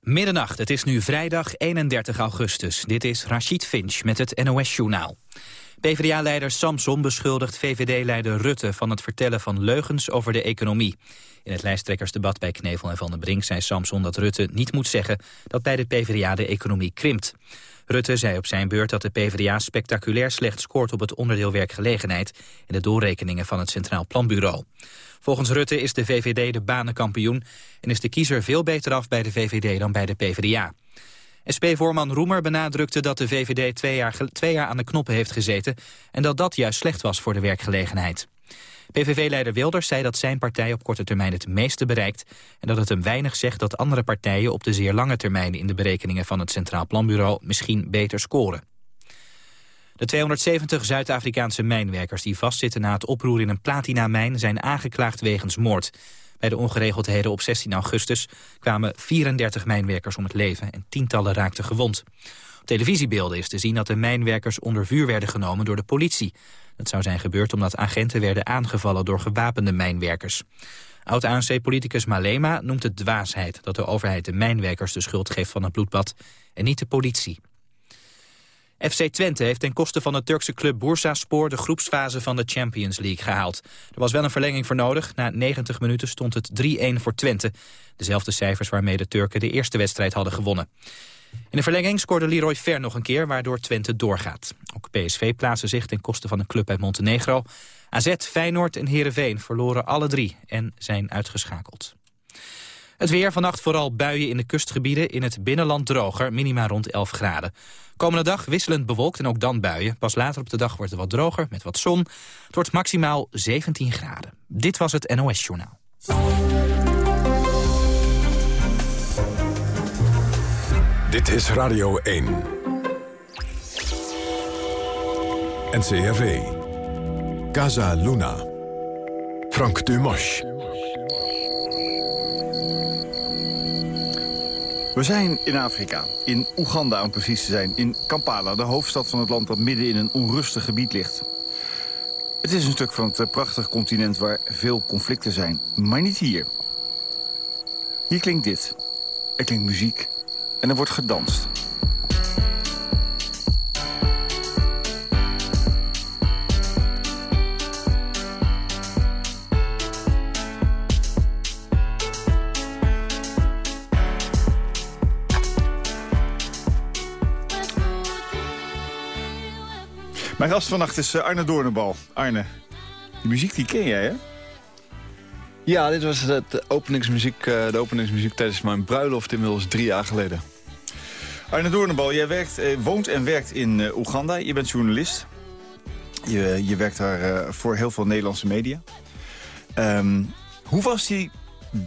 Middernacht, het is nu vrijdag 31 augustus. Dit is Rachid Finch met het NOS-journaal. PvdA-leider Samson beschuldigt VVD-leider Rutte van het vertellen van leugens over de economie. In het lijsttrekkersdebat bij Knevel en Van den Brink zei Samson dat Rutte niet moet zeggen dat bij de PvdA de economie krimpt. Rutte zei op zijn beurt dat de PvdA spectaculair slecht scoort op het onderdeel werkgelegenheid in de doorrekeningen van het Centraal Planbureau. Volgens Rutte is de VVD de banenkampioen en is de kiezer veel beter af bij de VVD dan bij de PvdA. SP-voorman Roemer benadrukte dat de VVD twee jaar, jaar aan de knoppen heeft gezeten... en dat dat juist slecht was voor de werkgelegenheid. PVV-leider Wilders zei dat zijn partij op korte termijn het meeste bereikt... en dat het hem weinig zegt dat andere partijen op de zeer lange termijn... in de berekeningen van het Centraal Planbureau misschien beter scoren. De 270 Zuid-Afrikaanse mijnwerkers die vastzitten na het oproer in een platinamijn... zijn aangeklaagd wegens moord. Bij de ongeregeldheden op 16 augustus kwamen 34 mijnwerkers om het leven... en tientallen raakten gewond. Op televisiebeelden is te zien dat de mijnwerkers onder vuur werden genomen door de politie. Dat zou zijn gebeurd omdat agenten werden aangevallen door gewapende mijnwerkers. Oud-ANC-politicus Malema noemt het dwaasheid dat de overheid de mijnwerkers de schuld geeft van het bloedbad en niet de politie. FC Twente heeft ten koste van de Turkse club Bursaspor de groepsfase van de Champions League gehaald. Er was wel een verlenging voor nodig. Na 90 minuten stond het 3-1 voor Twente. Dezelfde cijfers waarmee de Turken de eerste wedstrijd hadden gewonnen. In de verlenging scoorde Leroy Fer nog een keer, waardoor Twente doorgaat. Ook PSV plaatste zich ten koste van een club uit Montenegro. AZ, Feyenoord en Heerenveen verloren alle drie en zijn uitgeschakeld. Het weer, vannacht vooral buien in de kustgebieden. In het binnenland droger, minima rond 11 graden. Komende dag wisselend bewolkt en ook dan buien. Pas later op de dag wordt het wat droger, met wat zon. Het wordt maximaal 17 graden. Dit was het NOS Journaal. Dit is Radio 1. NCRV. Casa Luna. Frank Dumas. We zijn in Afrika, in Oeganda om precies te zijn. In Kampala, de hoofdstad van het land dat midden in een onrustig gebied ligt. Het is een stuk van het eh, prachtige continent waar veel conflicten zijn. Maar niet hier. Hier klinkt dit. Er klinkt muziek en er wordt gedanst. Mijn gast vannacht is eh, Arne Doornbal. Arne, die muziek die ken jij, hè? Ja, dit was het openingsmuziek, eh, de openingsmuziek tijdens mijn bruiloft inmiddels drie jaar geleden. Arne Doornbal, jij werkt, eh, woont en werkt in Oeganda. Je bent journalist. Je, je werkt daar voor heel veel Nederlandse media. Ehm, hoe was die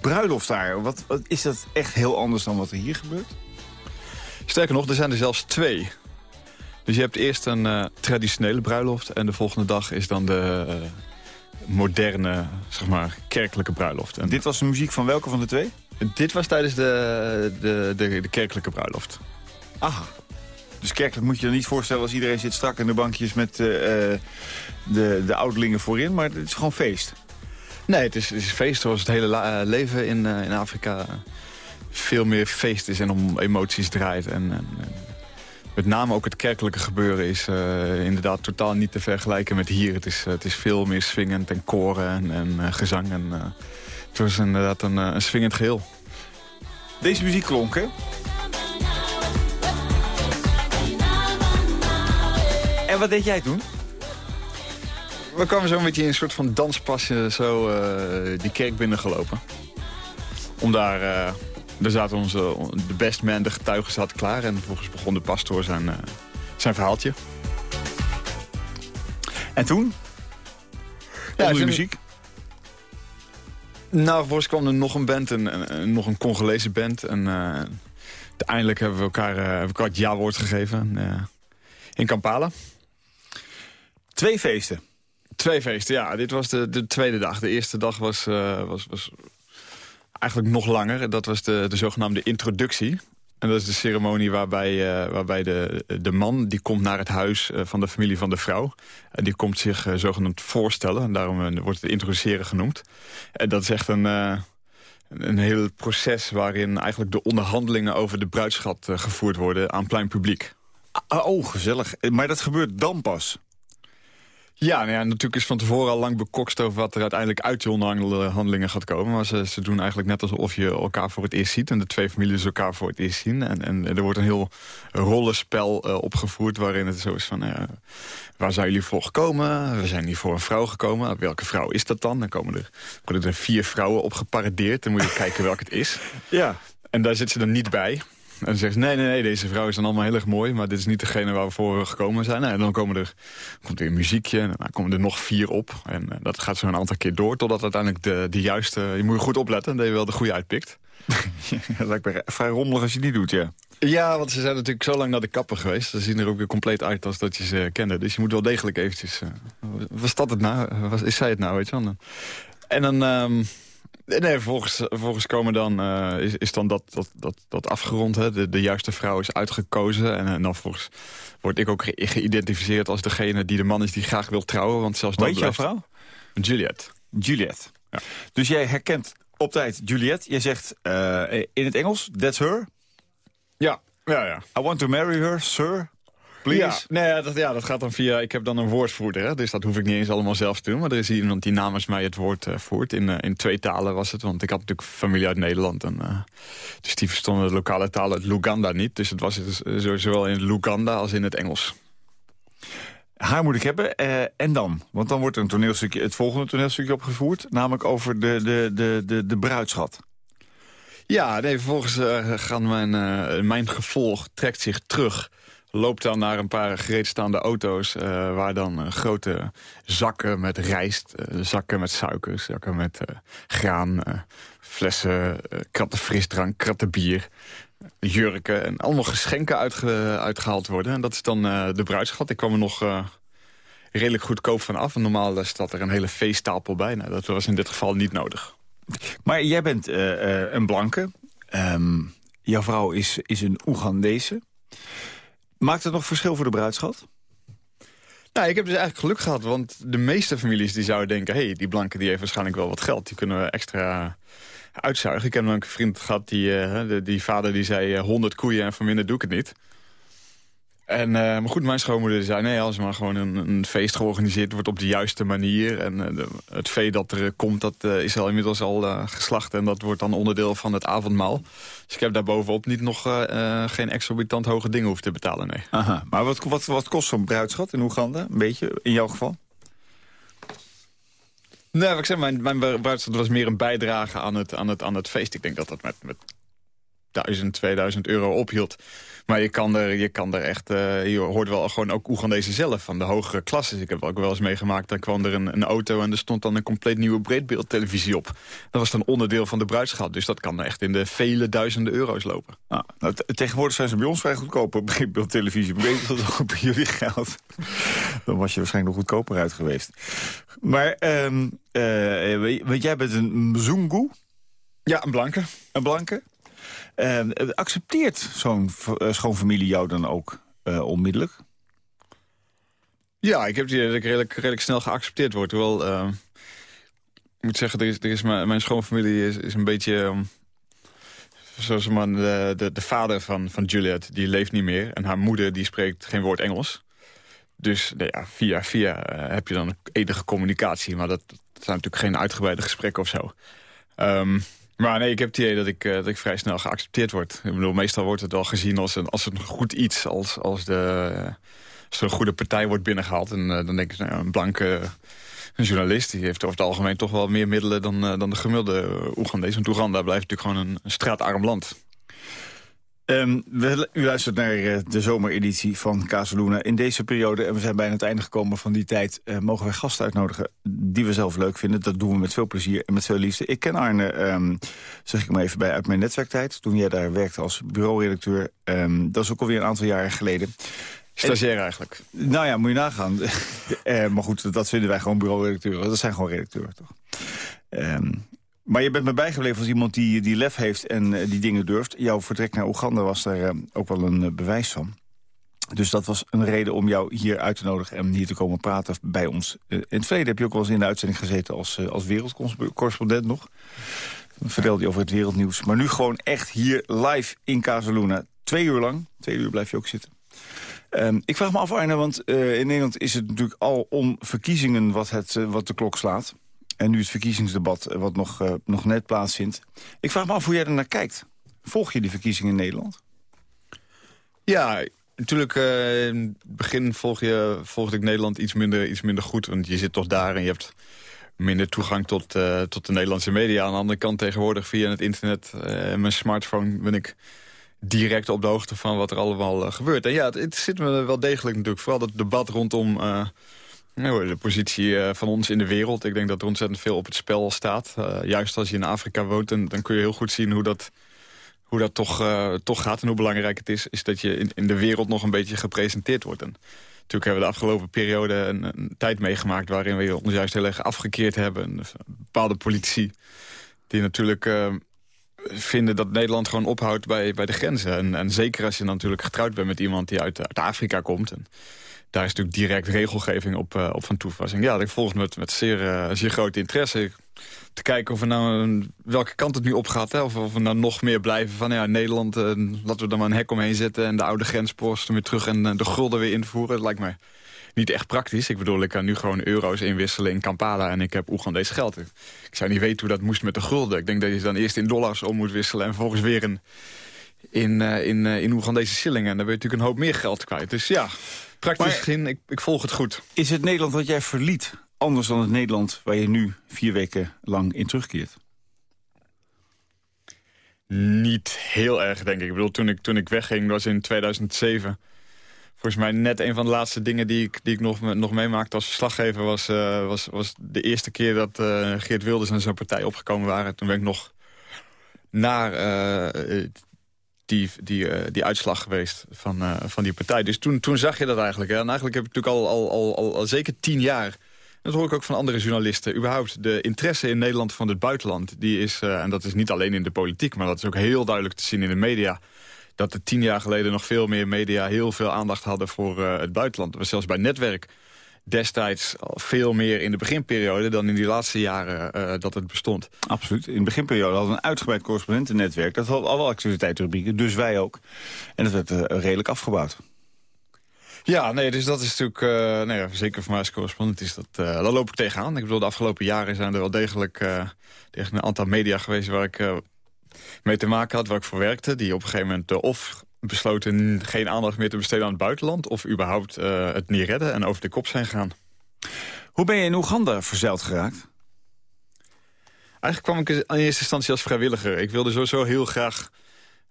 bruiloft daar? Wat, wat, is dat echt heel anders dan wat er hier gebeurt? Sterker nog, er zijn er zelfs twee. Dus je hebt eerst een uh, traditionele bruiloft... en de volgende dag is dan de uh, moderne, zeg maar, kerkelijke bruiloft. En dit was de muziek van welke van de twee? Dit was tijdens de, de, de, de kerkelijke bruiloft. Aha. Dus kerkelijk moet je je niet voorstellen als iedereen zit strak in de bankjes... met uh, de, de ouderlingen voorin, maar het is gewoon feest. Nee, het is, het is feest zoals het hele leven in, in Afrika veel meer feest is en om emoties draait. En, en, met name ook het kerkelijke gebeuren is uh, inderdaad totaal niet te vergelijken met hier. Het is, uh, het is veel meer swingend en koren en, en uh, gezang. En, het was inderdaad een, een swingend geheel. Deze muziek klonk, hè? En wat deed jij toen? We kwamen zo een beetje in een soort van danspasje zo die kerk binnengelopen. Om daar daar zaten onze, de best man, de getuigen zaten klaar. En vervolgens begon de pastoor zijn, uh, zijn verhaaltje. En toen? Ja, de muziek? Nou, vervolgens kwam er nog een band, en, nog een Congolese band. En uh, uiteindelijk hebben we elkaar, uh, elkaar het ja-woord gegeven in Kampala. Twee feesten? Twee feesten, ja. Dit was de, de tweede dag. De eerste dag was, was, was eigenlijk nog langer. Dat was de, de zogenaamde introductie. En dat is de ceremonie waarbij, uh, waarbij de, de man die komt naar het huis uh, van de familie van de vrouw. En die komt zich uh, zogenaamd voorstellen. En daarom wordt het introduceren genoemd. En dat is echt een, een heel proces waarin eigenlijk de onderhandelingen over de bruidschat gevoerd worden aan plein publiek. Oh, gezellig. Maar dat gebeurt dan pas? Ja, nou ja, natuurlijk is van tevoren al lang bekokst over wat er uiteindelijk uit die onderhandelingen gaat komen. Maar ze, ze doen eigenlijk net alsof je elkaar voor het eerst ziet. En de twee families elkaar voor het eerst zien. En, en er wordt een heel rollenspel uh, opgevoerd waarin het zo is van... Uh, waar zijn jullie voor gekomen? We zijn hier voor een vrouw gekomen. Welke vrouw is dat dan? Dan komen er, worden er vier vrouwen op geparadeerd. Dan moet je kijken welke het is. Ja. En daar zit ze dan niet bij. En dan zegt ze, nee, nee, nee, deze vrouw is dan allemaal heel erg mooi... maar dit is niet degene waar we voor gekomen zijn. Nou, en dan komen er, komt er een muziekje en dan komen er nog vier op. En uh, dat gaat zo een aantal keer door, totdat uiteindelijk de, de juiste... Je moet goed opletten, dat je wel de goede uitpikt. dat lijkt me vrij rommelig als je die doet, ja. Ja, want ze zijn natuurlijk zo lang naar de kapper geweest. Ze zien er ook weer compleet uit als dat je ze kende. Dus je moet wel degelijk eventjes... Uh, was dat het nou? Was, is zij het nou, weet je wel? En dan... Um, Nee, volgens, volgens komen dan, uh, is, is dan dat, dat, dat, dat afgerond. Hè? De, de juiste vrouw is uitgekozen. En, en dan volgens word ik ook ge geïdentificeerd als degene die de man is die graag wil trouwen. Want zelfs Weet jouw vrouw? Juliet. Juliet. Ja. Dus jij herkent op tijd Juliet. Je zegt uh, in het Engels, that's her? Ja. Ja, ja. I want to marry her, sir. Please. Ja, nee, dat, ja, dat gaat dan via... Ik heb dan een woordvoerder, hè, dus dat hoef ik niet eens allemaal zelf te doen. Maar er is iemand die namens mij het woord uh, voert. In, uh, in twee talen was het, want ik had natuurlijk familie uit Nederland. En, uh, dus die verstonden de lokale taal uit Luganda niet. Dus het was dus, zowel in Luganda als in het Engels. Haar moet ik hebben. en dan? Want dan wordt een toneelstukje, het volgende toneelstukje opgevoerd. Namelijk over de, de, de, de, de bruidschat. Ja, nee, vervolgens gaan mijn, mijn gevolg trekt zich terug loopt dan naar een paar gereedstaande auto's... Uh, waar dan uh, grote zakken met rijst, uh, zakken met suiker... zakken met graan, flessen, kratten frisdrank, kratten bier... jurken en allemaal geschenken uitge uitgehaald worden. En dat is dan de bruidschat. Ik kwam er nog redelijk goedkoop van af. En normaal staat er een hele feesttafel bij. Nou, dat was in dit geval niet nodig. Maar jij bent een blanke. Um, jouw vrouw is, is een Oegandese. Maakt het nog verschil voor de bruidschat? Nou, ik heb dus eigenlijk geluk gehad, want de meeste families die zouden denken... hé, hey, die blanke die heeft waarschijnlijk wel wat geld, die kunnen we extra uitzuigen. Ik heb nog een vriend gehad, die, uh, die vader die zei 100 koeien en van minder doe ik het niet. En, uh, maar goed, mijn schoonmoeder zei... nee, als maar gewoon een, een, feest georganiseerd wordt op de juiste manier... en uh, het vee dat er komt, dat uh, is al inmiddels al geslacht... en dat wordt dan onderdeel van het avondmaal. Dus ik heb daar bovenop niet nog geen exorbitant hoge dingen hoeven te betalen, nee. Aha, maar wat, wat, wat kost zo'n bruidschat in Oeganda, een beetje, in jouw geval? Nee, wat ik zeg, mijn, mijn bruidschat was meer een bijdrage aan het, aan het, aan het feest. Ik denk dat dat met, met 1000, 2000 euro ophield. Maar je kan er, je kan er echt, uh, je hoort wel gewoon ook Oegandese zelf van de hogere klasses. Ik heb ook wel eens meegemaakt, dan kwam er een, een auto en er stond dan een compleet nieuwe breedbeeldtelevisie op. Dat was dan onderdeel van de bruidschat, dus dat kan echt in de vele duizenden euro's lopen. Nou, nou tegenwoordig zijn ze bij ons vrij goedkoper, breedbeeldtelevisie. Dat ook bij jullie geld. Dan was je waarschijnlijk nog goedkoper uit geweest. Maar, um, uh, want jij bent een Mzungu? Ja, een blanke. Een blanke? Uh, accepteert zo'n uh, schoonfamilie jou dan ook uh, onmiddellijk? Ja, ik heb die dat ik redelijk, redelijk snel geaccepteerd word. Hoewel, ehm, ik moet zeggen, er is, mijn, schoonfamilie is, is een beetje... Um, zoals man, de, de, de, vader van, van Juliet, die leeft niet meer. En haar moeder, die spreekt geen woord Engels. Dus nou ja, via via heb je dan enige communicatie. Maar dat, zijn natuurlijk geen uitgebreide gesprekken of zo. Maar nee, ik heb het idee dat ik, uh, dat ik vrij snel geaccepteerd word. Ik bedoel, meestal wordt het wel gezien als een, als goed iets. Als, als, de, als er een goede partij wordt binnengehaald. En uh, dan denk ik, nou, een blanke journalist... die heeft over het algemeen toch wel meer middelen dan, uh, dan de gemiddelde Oegandese. Want Oeganda blijft natuurlijk gewoon een straatarm land. Um, we, u luistert naar uh, de zomereditie van Casaluna. In deze periode, en we zijn bijna het einde gekomen van die tijd... Uh, mogen wij gasten uitnodigen die we zelf leuk vinden. Dat doen we met veel plezier en met veel liefde. Ik ken Arne, um, zeg ik maar even bij, uit mijn netwerktijd. Toen jij daar werkte als bureauredacteur. Um, dat is ook alweer een aantal jaren geleden. Stagiair eigenlijk. Nou ja, moet je nagaan. uh, maar goed, dat vinden wij gewoon bureauredacteuren. Dat zijn gewoon redacteuren, toch? Um, maar je bent me bijgebleven als iemand die, die lef heeft en uh, die dingen durft. Jouw vertrek naar Oeganda was daar uh, ook wel een uh, bewijs van. Dus dat was een reden om jou hier uit te nodigen en hier te komen praten bij ons. in het verleden heb je ook wel eens in de uitzending gezeten als, als wereldcorrespondent nog. vertelde hij over het wereldnieuws. Maar nu gewoon echt hier live in Casaluna. Twee uur lang. Twee uur blijf je ook zitten. Ehm, ik vraag me af, Arne, want in Nederland is het natuurlijk al om verkiezingen wat, het, wat de klok slaat. En nu het verkiezingsdebat uh, wat nog, nog net plaatsvindt. Ik vraag me af hoe jij er naar kijkt. Volg je die verkiezingen in Nederland? Ja, natuurlijk. in het begin volg je, volgde ik Nederland iets minder, iets minder goed. Want je zit toch daar en je hebt minder toegang tot, tot de Nederlandse media. Aan de andere kant tegenwoordig via het internet en mijn smartphone ben ik direct op de hoogte van wat er allemaal gebeurt. En ja, het, het, zit me wel degelijk natuurlijk. Vooral dat debat rondom uh, de positie uh, van ons in de wereld. Ik denk dat er ontzettend veel op het spel staat. juist als je in Afrika woont, en, dan kun je heel goed zien hoe dat, hoe dat toch, toch gaat. En hoe belangrijk het is, is dat je in, in de wereld nog een beetje gepresenteerd wordt. En natuurlijk hebben we de afgelopen periode een, een tijd meegemaakt... waarin we ons juist heel erg afgekeerd hebben. bepaalde politici die natuurlijk vinden dat Nederland gewoon ophoudt bij, bij de grenzen. En, en zeker als je natuurlijk getrouwd bent met iemand die uit, uit Afrika komt. En daar is natuurlijk direct regelgeving op, uh, op van toepassing. Ja, ik volg met, met zeer, uh, zeer groot interesse te kijken of we nou, welke kant het nu op gaat. Hè? Of, of we nou nog meer blijven van ja, Nederland, uh, laten we er maar een hek omheen zetten... en de oude grensposten weer terug en de gulden weer invoeren. Dat lijkt me niet echt praktisch. Ik bedoel, ik kan nu gewoon euro's inwisselen in Kampala... en ik heb Oegandese geld. Ik zou niet weten hoe dat moest met de gulden. Ik denk dat je dan eerst in dollars om moet wisselen... en vervolgens weer in, in, uh, in, uh, in Oegandese shillingen. En dan ben je natuurlijk een hoop meer geld kwijt. Dus ja, praktisch gezien, ik, ik volg het goed. Is het Nederland dat jij verliet anders dan het Nederland... waar je nu vier weken lang in terugkeert? Niet heel erg, denk ik. Ik bedoel, toen ik, toen ik wegging, was in 2007 volgens mij net een van de laatste dingen die ik, die ik nog, nog meemaakte als verslaggever... was, uh, was, was de eerste keer dat uh, Geert Wilders en zijn partij opgekomen waren. Toen ben ik nog naar uh, die, die, die uitslag geweest van, van die partij. Dus toen, toen zag je dat eigenlijk. Hè. En eigenlijk heb ik natuurlijk al, al, al, al, zeker tien jaar... Dat hoor ik ook van andere journalisten. Überhaupt de interesse in Nederland van het buitenland. Die is, en dat is niet alleen in de politiek... maar dat is ook heel duidelijk te zien in de media dat er tien jaar geleden nog veel meer media... heel veel aandacht hadden voor het buitenland. Dat zelfs bij Netwerk destijds veel meer in de beginperiode... dan in die laatste jaren uh, dat het bestond. Absoluut. In de beginperiode hadden we een uitgebreid correspondentennetwerk. Dat had alle activiteitsrubrieken, dus wij ook. En dat werd uh, redelijk afgebouwd. Ja, nee, dus dat is natuurlijk, uh, nee, zeker voor mij als correspondent is dat, uh, daar loop ik tegenaan. Ik bedoel, de afgelopen jaren zijn er wel degelijk, uh, een aantal media geweest waar ik mee te maken had, waar ik voor werkte... die op een gegeven moment of besloten geen aandacht meer te besteden aan het buitenland... of überhaupt uh, het niet redden en over de kop zijn gegaan. Hoe ben je in Oeganda verzeild geraakt? Eigenlijk kwam ik in eerste instantie als vrijwilliger. Ik wilde sowieso heel graag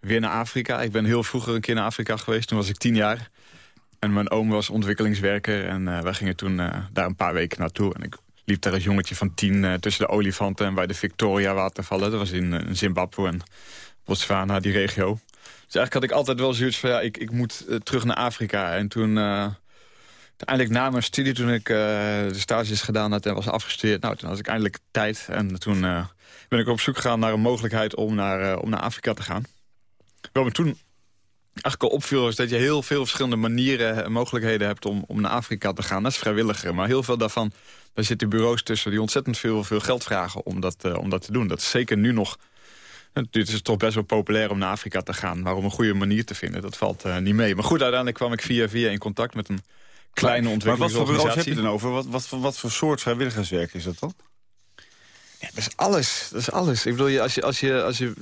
weer naar Afrika. Ik ben heel vroeger een keer naar Afrika geweest, toen was ik tien jaar. En mijn oom was ontwikkelingswerker en uh, wij gingen toen uh, daar een paar weken naartoe. En ik liep daar als jongetje van tien uh, tussen de olifanten... en bij de Victoria-watervallen. Dat was in, in Zimbabwe en Botswana, die regio. Dus eigenlijk had ik altijd wel zoiets van... ja, ik, ik moet uh, terug naar Afrika. En toen... Uh, Uiteindelijk na mijn studie, toen ik uh, de stages gedaan had en was afgestudeerd... nou, toen had ik eindelijk tijd. En toen ben ik op zoek gegaan naar een mogelijkheid om naar, om naar Afrika te gaan. Wat me toen eigenlijk al opviel... is dat je heel veel verschillende manieren en mogelijkheden hebt om, om naar Afrika te gaan. Dat is vrijwilliger, maar heel veel daarvan daar zitten bureaus tussen die ontzettend veel, veel geld vragen om dat, om dat te doen. Dat is zeker nu nog... Het is toch best wel populair om naar Afrika te gaan. Maar om een goede manier te vinden, dat valt uh, niet mee. Maar goed, uiteindelijk kwam ik via via in contact met een kleine ontwikkelingsorganisatie. Maar wat voor bureaus heb je dan over? Wat, wat, wat voor soort vrijwilligerswerk is dat dan? Ja, dat is alles. Dat is alles. Ik bedoel, als je, als je, als je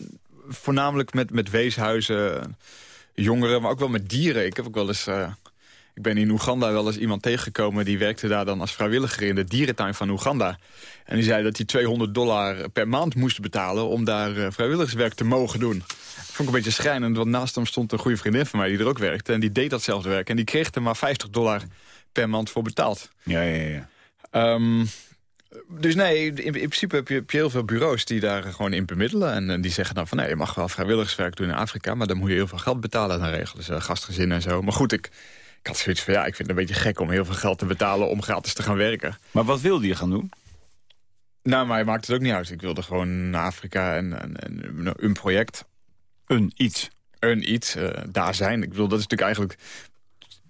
voornamelijk met, met weeshuizen, jongeren, maar ook wel met dieren. Ik heb ook wel eens... Uh, ik ben in Oeganda wel eens iemand tegengekomen... die werkte daar dan als vrijwilliger in de dierentuin van Oeganda. En die zei dat hij 200 dollar per maand moest betalen... om daar uh, vrijwilligerswerk te mogen doen. Dat vond ik een beetje schrijnend, want naast hem stond een goede vriendin van mij... die er ook werkte en die deed datzelfde werk. En die kreeg er maar 50 dollar per maand voor betaald. Ja, ja, ja. Um, dus nee, in, in principe heb je, heb je, heel veel bureaus die daar gewoon in bemiddelen. En, en die zeggen dan van, nee, je mag wel vrijwilligerswerk doen in Afrika... maar dan moet je heel veel geld betalen dan regelen ze gastgezinnen en zo. Maar goed, ik, ik had zoiets van, ja, ik vind het een beetje gek om heel veel geld te betalen om gratis te gaan werken. Maar wat wilde je gaan doen? Nou, maar maakt het ook niet uit. Ik wilde gewoon naar Afrika en, en, en een project. Een iets? Een iets, uh, daar zijn. Ik bedoel, dat is natuurlijk eigenlijk...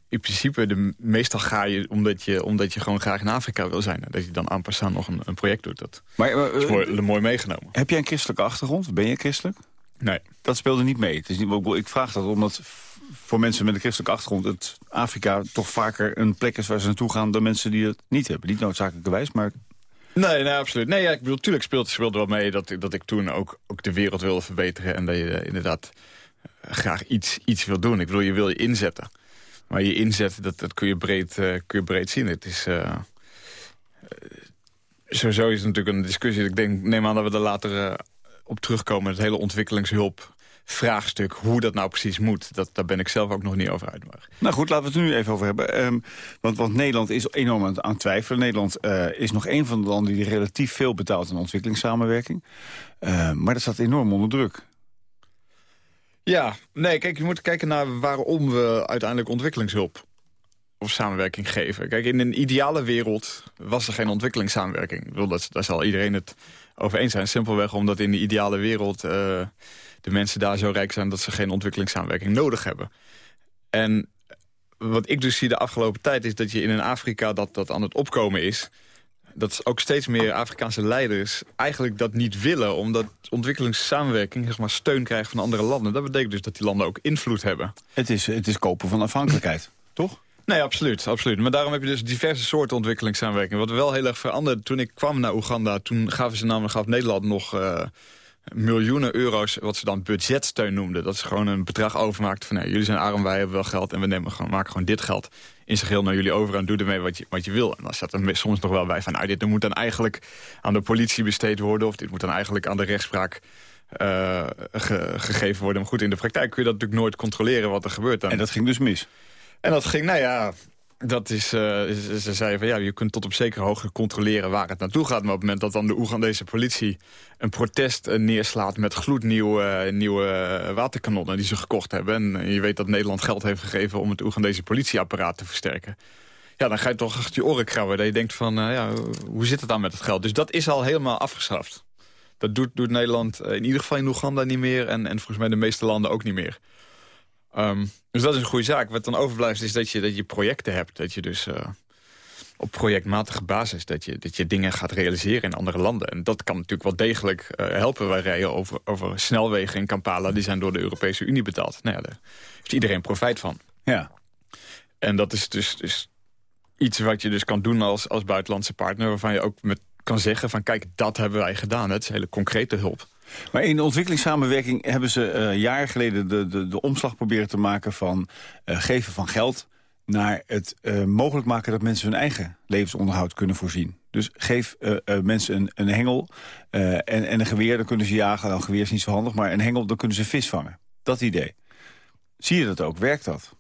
in principe, de, meestal ga je omdat, je omdat je gewoon graag in Afrika wil zijn. Dat je dan aanpassaan nog een, een project doet. Dat Maar, eh, is mooi, mooi meegenomen. heb jij een christelijke achtergrond? Ben je christelijk? Nee. Dat speelde niet mee. Het is niet, ik vraag dat omdat voor mensen met een christelijke achtergrond... het Afrika toch vaker een plek is waar ze naartoe gaan... dan mensen die het niet hebben. Niet noodzakelijkerwijs, maar Nee, nee, absoluut. Nee, ja, ik bedoel, natuurlijk speelt, speelde wel mee dat, dat ik toen ook, ook de wereld wilde verbeteren. En dat je eh, inderdaad eh, graag iets, iets wil doen. Ik bedoel, je wil je inzetten. Maar je inzet, dat, dat kun, je breed, eh, kun je breed zien. Het is... sowieso is natuurlijk een discussie. Ik denk, neem aan dat we er later op terugkomen. Het hele ontwikkelingshulp vraagstuk, hoe dat nou precies moet. Dat, daar ben ik zelf ook nog niet over uit. Maar Nou goed, laten we het er nu even over hebben. Ehm, want, want Nederland is enorm aan, aan het twijfelen. Nederland eh, is nog een van de landen die relatief veel betaalt aan ontwikkelingssamenwerking. Ehm, maar dat staat enorm onder druk. Ja, nee, kijk, je moet kijken naar waarom we uiteindelijk ontwikkelingshulp of samenwerking geven. Kijk, in een ideale wereld was er geen ontwikkelingssamenwerking. Ik bedoel, dat, daar zal iedereen het over eens zijn. Simpelweg omdat in de ideale wereld eh, de mensen daar zo rijk zijn... dat ze geen ontwikkelingssamenwerking nodig hebben. En wat ik dus zie de afgelopen tijd is dat je in een Afrika dat, dat aan het opkomen is... dat ook steeds meer Afrikaanse leiders eigenlijk dat niet willen... omdat ontwikkelingssamenwerking zeg maar, steun krijgt van andere landen. Dat betekent dus dat die landen ook invloed hebben. Het is, het is kopen van afhankelijkheid, toch? Nee, absoluut, absoluut. Maar daarom heb je dus diverse soorten ontwikkelingssamenwerking. Wat wel heel erg veranderde toen ik kwam naar Oeganda... toen gaven ze namelijk gaf Nederland nog eh, miljoenen euro's... wat ze dan budgetsteun noemden. Dat ze gewoon een bedrag overmaakten van... Nee, jullie zijn arm, wij hebben wel geld... en we nemen gewoon, maken gewoon dit geld in zijn geheel naar jullie over... en doe ermee wat je, wat je wil. En dan zat er soms nog wel bij van... Nou, dit moet dan eigenlijk aan de politie besteed worden... of dit moet dan eigenlijk aan de rechtspraak... eh, ge- gegeven worden. Maar goed, in de praktijk kun je dat natuurlijk nooit controleren wat er gebeurt. Dan. En dat ging dus mis. En dat ging, nou ja, dat is, eh, ze, ze zeiden van ja, je kunt tot op zekere hoogte controleren waar het naartoe gaat. Maar op het moment dat dan de Oegandese politie een protest eh, neerslaat met gloednieuwe eh, nieuwe waterkanonnen die ze gekocht hebben. En je weet dat Nederland geld heeft gegeven om het Oegandese politieapparaat te versterken. Ja, dan ga je toch achter je oren krabben. Dat je denkt van, ja, hoe zit het dan met het geld? Dus dat is al helemaal afgeschaft. Dat doet, doet Nederland in ieder geval in Oeganda niet meer. En, en volgens mij de meeste landen ook niet meer. Ehm, dus dat is een goede zaak. Wat dan overblijft is dat je, dat je projecten hebt. Dat je dus eh, op projectmatige basis dat je, dat je dingen gaat realiseren in andere landen. En dat kan natuurlijk wel degelijk eh, helpen. Wij rijden over, over snelwegen in Kampala. Die zijn door de Europese Unie betaald. Nou ja, daar heeft iedereen profijt van. Ja. En dat is dus, dus iets wat je dus kan doen als, als buitenlandse partner... waarvan je ook met kan zeggen van kijk, dat hebben wij gedaan. Het is hele concrete hulp. Maar in de ontwikkelingssamenwerking hebben ze eh jaren geleden de, de, de omslag proberen te maken van eh, geven van geld naar het eh, mogelijk maken dat mensen hun eigen levensonderhoud kunnen voorzien. Dus geef mensen een, een hengel en, en een geweer, dan kunnen ze jagen. Nou, een geweer is niet zo handig, maar een hengel, dan kunnen ze vis vangen. Dat idee. Zie je dat ook? Werkt dat?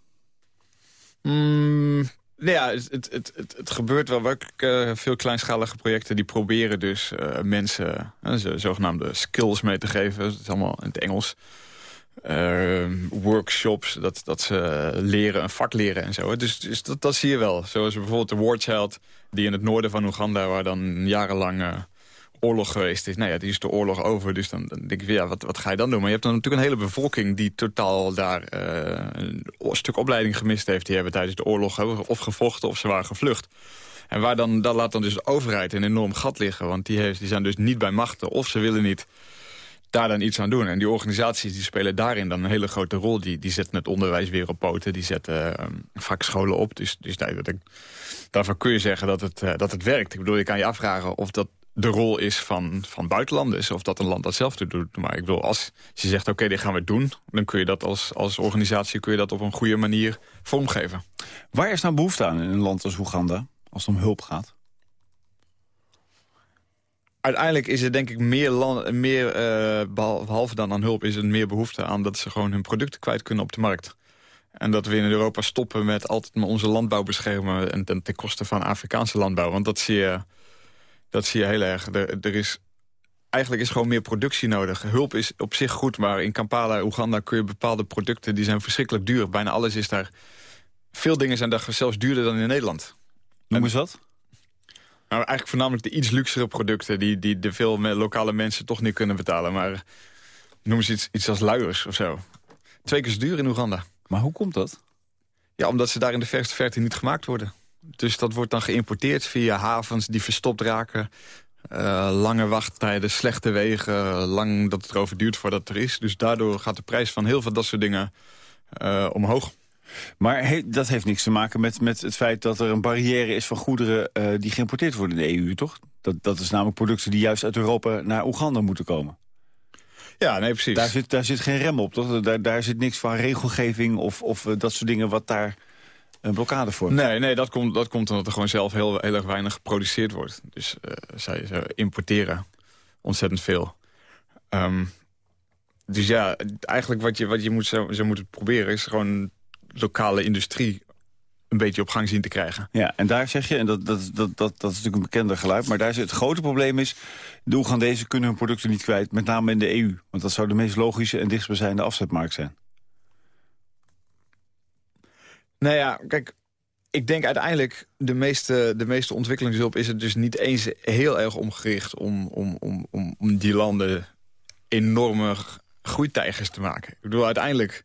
Mm, nou ja, het, het, het, het, gebeurt wel. Ook, eh, veel kleinschalige projecten die proberen dus eh, mensen zo- zogenaamde skills mee te geven. Dat is allemaal in het Engels. Workshops, dat, dat ze leren, een vak leren en zo. Dus, dus dat, dat zie je wel. Zoals bijvoorbeeld de War die in het noorden van Oeganda... waar dan jarenlang oorlog geweest is. Nou ja, die is de oorlog over, dus dan, dan denk ik... Ja, wat, wat ga je dan doen? Maar je hebt dan natuurlijk een hele bevolking... die totaal daar eh, een stuk opleiding gemist heeft. Die hebben tijdens de oorlog of gevochten of ze waren gevlucht. En waar dan, daar laat dan dus de overheid een enorm gat liggen. Want die, heeft, die zijn dus niet bij machten of ze willen niet daar dan iets aan doen. En die organisaties die spelen daarin dan een hele grote rol. Die, die zetten het onderwijs weer op poten. Die zetten eh, vakscholen op. Dus, dus dat ik, daarvan kun je zeggen dat het, eh, dat het werkt. Ik bedoel, je kan je afvragen of dat de rol is van, van buitenlanders. Of dat een land dat zelf doet. Maar ik bedoel, als je zegt, oké, dit gaan we doen... dan kun je dat als, als organisatie kun je dat op een goede manier vormgeven. Waar is nou behoefte aan in een land als Oeganda, als het om hulp gaat? Uiteindelijk is er denk ik meer, land, meer eh, behal- behalve dan aan hulp... is er meer behoefte aan dat ze gewoon hun producten kwijt kunnen op de markt. En dat we in Europa stoppen met altijd maar onze landbouw beschermen... en ten, ten koste van Afrikaanse landbouw. Want dat zie je, dat zie je heel erg. Er, er is, eigenlijk is gewoon meer productie nodig. Hulp is op zich goed, maar in Kampala, Oeganda... kun je bepaalde producten, die zijn verschrikkelijk duur. Bijna alles is daar... Veel dingen zijn daar zelfs duurder dan in Nederland. Noem eens wat? Nou, eigenlijk voornamelijk de iets luxere producten... die, die de veel lokale mensen toch niet kunnen betalen. Maar noem eens iets, iets als luiers of zo. Twee keer zo duur in Oeganda. Maar hoe komt dat? Ja, omdat ze daar in de verste verte niet gemaakt worden. Dus dat wordt dan geïmporteerd via havens die verstopt raken. Uh, lange wachttijden, slechte wegen, lang dat het erover duurt voordat het er is. Dus daardoor gaat de prijs van heel veel dat soort dingen uh, omhoog. Maar dat heeft niks te maken met, met het feit dat er een barrière is van goederen uh, die geïmporteerd worden in de EU, toch? Dat, dat is namelijk producten die juist uit Europa naar Oeganda moeten komen. Ja, nee, precies. Daar zit, daar zit geen rem op, toch? Daar, daar zit niks van regelgeving of, of dat soort dingen wat daar een blokkade voor. Nee, nee dat, komt, dat komt omdat er gewoon zelf heel, heel erg weinig geproduceerd wordt. Dus uh, zij, zij, importeren ontzettend veel. Um, dus ja, eigenlijk wat je, wat je moet, zou, zou moeten proberen... is gewoon lokale industrie een beetje op gang zien te krijgen. Ja, en daar zeg je, en dat, dat, dat, dat, dat is natuurlijk een bekender geluid... maar daar zit het grote probleem is... de Oegandese kunnen hun producten niet kwijt, met name in de EU. Want dat zou de meest logische en dichtstbijzijnde afzetmarkt zijn. Nou ja, kijk, ik denk uiteindelijk de meeste, de meeste ontwikkelingshulp is het dus niet eens heel erg omgericht om, om, om, om, om die landen enorme groeitijgers te maken. Ik bedoel, uiteindelijk,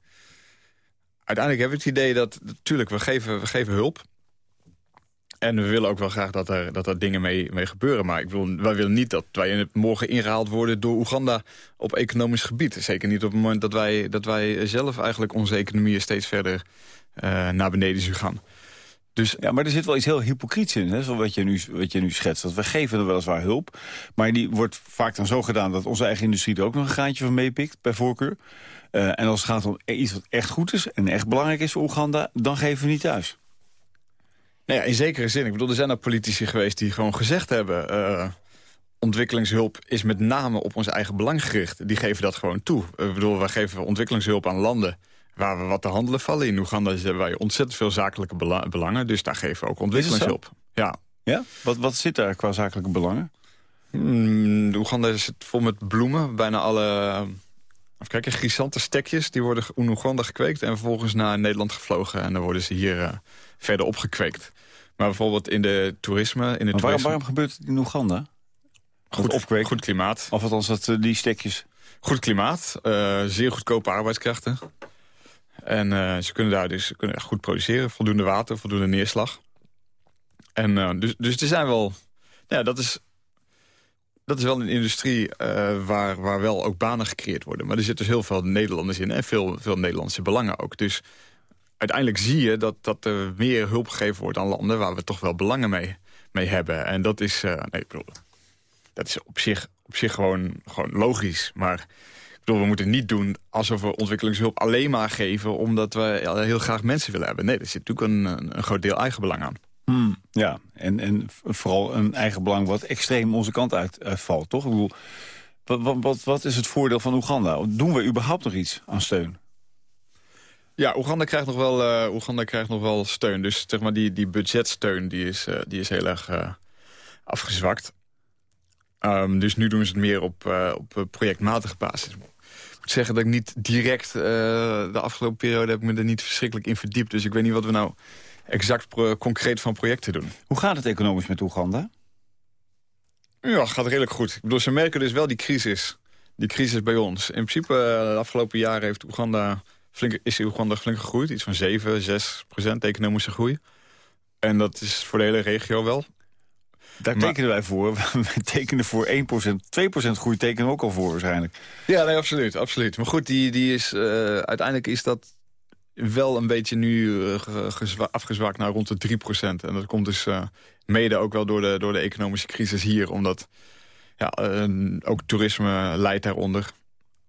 uiteindelijk hebben we het idee dat, natuurlijk, we geven, we geven hulp. En we willen ook wel graag dat er, dat er dingen mee, mee gebeuren. Maar ik bedoel, wij willen niet dat wij morgen ingehaald worden door Oeganda op economisch gebied. Zeker niet op het moment dat wij, dat wij zelf eigenlijk onze economie steeds verder uh, naar beneden zou gaan. Dus, ja, maar er zit wel iets heel hypocriets in, hè, zo wat, je nu, wat je nu schetst. Dat we geven er weliswaar hulp, maar die wordt vaak dan zo gedaan... dat onze eigen industrie er ook nog een graantje van meepikt, bij voorkeur. Uh, en als het gaat om iets wat echt goed is en echt belangrijk is voor Oeganda... dan geven we niet thuis. Nou ja, in zekere zin. Ik bedoel, er zijn er politici geweest die gewoon gezegd hebben... Uh, ontwikkelingshulp is met name op ons eigen belang gericht. Die geven dat gewoon toe. Ik bedoel, wij geven ontwikkelingshulp aan landen waar we wat te handelen vallen. In Oeganda hebben wij ontzettend veel zakelijke belangen. Dus daar geven we ook ontwikkelingshulp. Ja. ja? Wat, wat zit daar qua zakelijke belangen? Hmm, Oeganda zit vol met bloemen. Bijna alle even kijken, grisante stekjes die worden in Oeganda gekweekt... en vervolgens naar Nederland gevlogen. En dan worden ze hier uh, verder opgekweekt. Maar bijvoorbeeld in de toerisme... In de waarom, waarom, gebeurt het in Oeganda? Goed, goed klimaat. Of althans dat, uh, die stekjes? Goed klimaat, uh, zeer goedkope arbeidskrachten. En uh, ze kunnen daar dus kunnen goed produceren. Voldoende water, voldoende neerslag. En uh, dus, dus er zijn wel... Ja, dat is, dat is wel een industrie uh, waar, waar wel ook banen gecreëerd worden. Maar er zitten dus heel veel Nederlanders in en veel, veel Nederlandse belangen ook. Dus uiteindelijk zie je dat, dat er meer hulp gegeven wordt aan landen... waar we toch wel belangen mee, mee hebben. En dat is, nee, dat is op zich, op zich gewoon, gewoon logisch. Maar bedoel, we moeten niet doen alsof we ontwikkelingshulp alleen maar geven... omdat we heel graag mensen willen hebben. Nee, er zit natuurlijk een, een groot deel eigenbelang aan. Hmm, ja, en, en vooral een eigen belang wat extreem onze kant uit, uitvalt, toch? Ik bedoel, wat, wat, wat is het voordeel van Oeganda? Doen we überhaupt nog iets aan steun? Ja, Oeganda krijgt nog wel, uh, Oeganda krijgt nog wel steun. Dus zeg maar die, die budgetsteun die is, uh, die is heel erg uh, afgezwakt. Um, dus nu doen ze het meer op, op projectmatige basis moet zeggen dat ik niet direct... Uh, de afgelopen periode heb ik me er niet verschrikkelijk in verdiept. Dus ik weet niet wat we nou exact concreet van projecten doen. Hoe gaat het economisch met Oeganda? Ja, gaat redelijk goed. Ik bedoel, ze merken dus wel die crisis. Die crisis bij ons. In principe, uh, de afgelopen jaren heeft Oeganda flink, is Oeganda flink gegroeid. Iets van 7, 6 procent economische groei. En dat is voor de hele regio wel. Daar tekenen wij voor. We tekenen voor 1%. 2% groei tekenen we ook al voor waarschijnlijk. Ja, nee, absoluut. absoluut. Maar goed, die, die is, uh, uiteindelijk is dat wel een beetje nu uh, afgezwakt naar rond de 3%. En dat komt dus uh, mede ook wel door de, door de economische crisis hier. Omdat ja, ook toerisme leidt daaronder.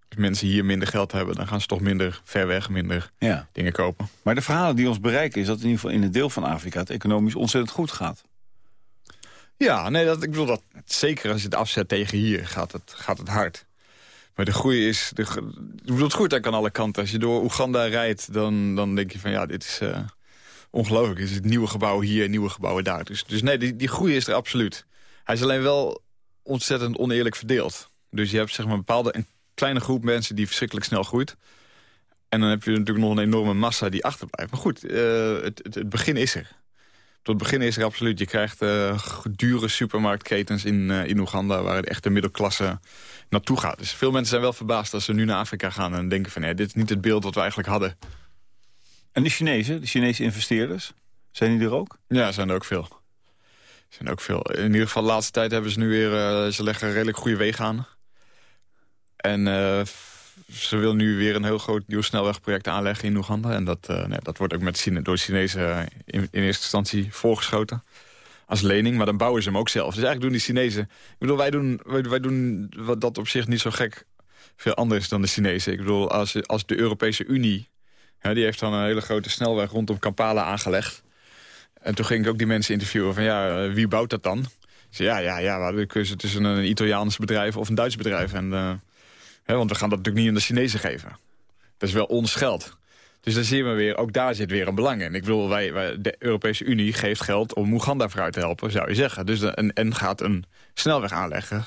Als mensen hier minder geld hebben, dan gaan ze toch minder ver weg, minder ja. dingen kopen. Maar de verhalen die ons bereiken is dat in ieder geval in het deel van Afrika... het economisch ontzettend goed gaat. Ja, nee, dat, ik bedoel dat zeker als je het afzet tegen hier gaat het, gaat het hard. Maar de groei is... De, ik bedoel, het groeit aan alle kanten. Als je door Oeganda rijdt, dan, dan denk je van ja, dit is uh, ongelooflijk. Is het nieuwe gebouw hier, nieuwe gebouwen daar. Dus, dus nee, die, die groei is er absoluut. Hij is alleen wel ontzettend oneerlijk verdeeld. Dus je hebt zeg maar een bepaalde een kleine groep mensen die verschrikkelijk snel groeit. En dan heb je natuurlijk nog een enorme massa die achterblijft. Maar goed, het, het, het begin is er tot het begin is er absoluut. Je krijgt uh, dure supermarktketens in, uh, in Oeganda... waar de echte middelklasse naartoe gaat. Dus veel mensen zijn wel verbaasd als ze nu naar Afrika gaan... en denken van, ja, dit is niet het beeld wat we eigenlijk hadden. En de Chinezen, de Chinese investeerders, zijn die er ook? Ja, zijn er ook veel. zijn ook veel. In ieder geval de laatste tijd hebben ze nu weer... Uh, ze leggen redelijk goede wegen aan. En ze wil nu weer een heel groot nieuw snelwegproject aanleggen in Oeganda. En dat, nee, dat wordt ook met Chine, door de Chinezen in, in, eerste instantie voorgeschoten. Als lening, maar dan bouwen ze hem ook zelf. Dus eigenlijk doen die Chinezen... Ik bedoel, wij doen, wij, wij doen wat dat op zich niet zo gek veel anders dan de Chinezen. Ik bedoel, als, als de Europese Unie... Die heeft dan een hele grote snelweg rondom Kampala aangelegd. En toen ging ik ook die mensen interviewen van ja, eh, wie bouwt dat dan? Ze ja, ja, ja, we keuze tussen een Italiaans bedrijf of een Duits bedrijf. En, want we gaan dat natuurlijk niet aan de Chinezen geven. Dat is wel ons geld. Dus dan zien we weer, ook daar zit weer een belang in. Ik bedoel, wij, wij de Europese Unie geeft geld om Oeganda vooruit te helpen, zou je zeggen. Dus en, en gaat een snelweg aanleggen.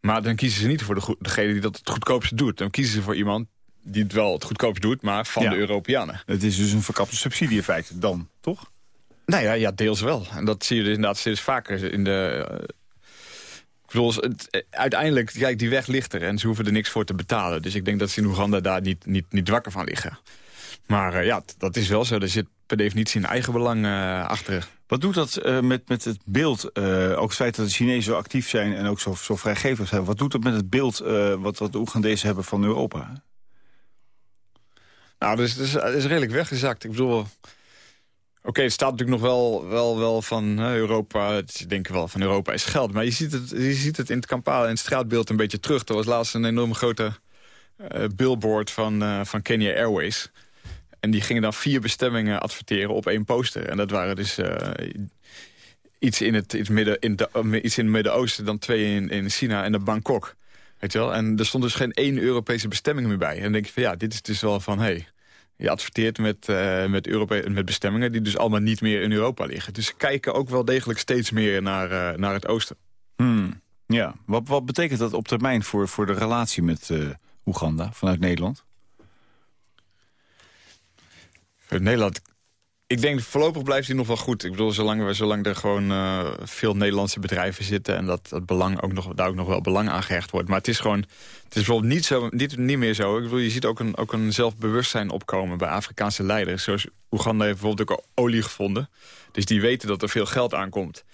Maar dan kiezen ze niet voor de, degene die dat het goedkoopste doet. Dan kiezen ze voor iemand die het wel het goedkoopst doet, maar van de Europeanen. Het is dus een verkapte subsidie feite dan, toch? Nou ja, ja, deels wel. En dat zie je dus inderdaad steeds vaker in de... Bedoel, het, eh, uiteindelijk, kijk, die weg ligt er en ze hoeven er niks voor te betalen. Dus ik denk dat ze in Oeganda daar niet, niet, niet wakker van liggen. Maar uh, ja, dat is wel zo. Er zit per definitie een eigen belang uh, achter. Wat doet dat uh, met, met het beeld, ook het feit dat de Chinezen zo actief zijn... en ook zo, zo vrijgevig zijn, wat doet dat met het beeld wat, wat de Oegandezen hebben van Europa? Nou, dus, dus, het is redelijk weggezakt. Ik bedoel, Oké, het staat natuurlijk nog wel, wel, wel van Europa. Ze denken wel van Europa is geld. Maar je ziet het, je ziet het in het Kampala en het straatbeeld een beetje terug. Er was laatst een enorme grote uh, billboard van, uh, van Kenya Airways. En die gingen dan vier bestemmingen adverteren op één poster. En dat waren dus uh, iets in het, iets midden, in de, in het Midden-Oosten... dan twee in, in China en dan Bangkok. Weet je wel? En er stond dus geen één Europese bestemming meer bij. En dan denk je van ja, dit is dus wel van... Hey, je adverteert met, uh, met, Europe met bestemmingen die dus allemaal niet meer in Europa liggen. Dus ze kijken ook wel degelijk steeds meer naar, uh, naar het oosten. Hmm. Ja, wat, wat betekent dat op termijn voor, voor de relatie met uh, Oeganda vanuit Nederland? Nederland ik denk voorlopig blijft hij nog wel goed. Ik bedoel, zolang, we, zolang er gewoon uh, veel Nederlandse bedrijven zitten... en dat, dat belang ook nog, daar ook nog wel belang aan gehecht wordt. Maar het is gewoon, het is bijvoorbeeld niet, zo, niet, niet meer zo. Ik bedoel, je ziet ook een, ook een zelfbewustzijn opkomen bij Afrikaanse leiders. Zoals Oeganda heeft bijvoorbeeld ook olie gevonden. Dus die weten dat er veel geld aankomt.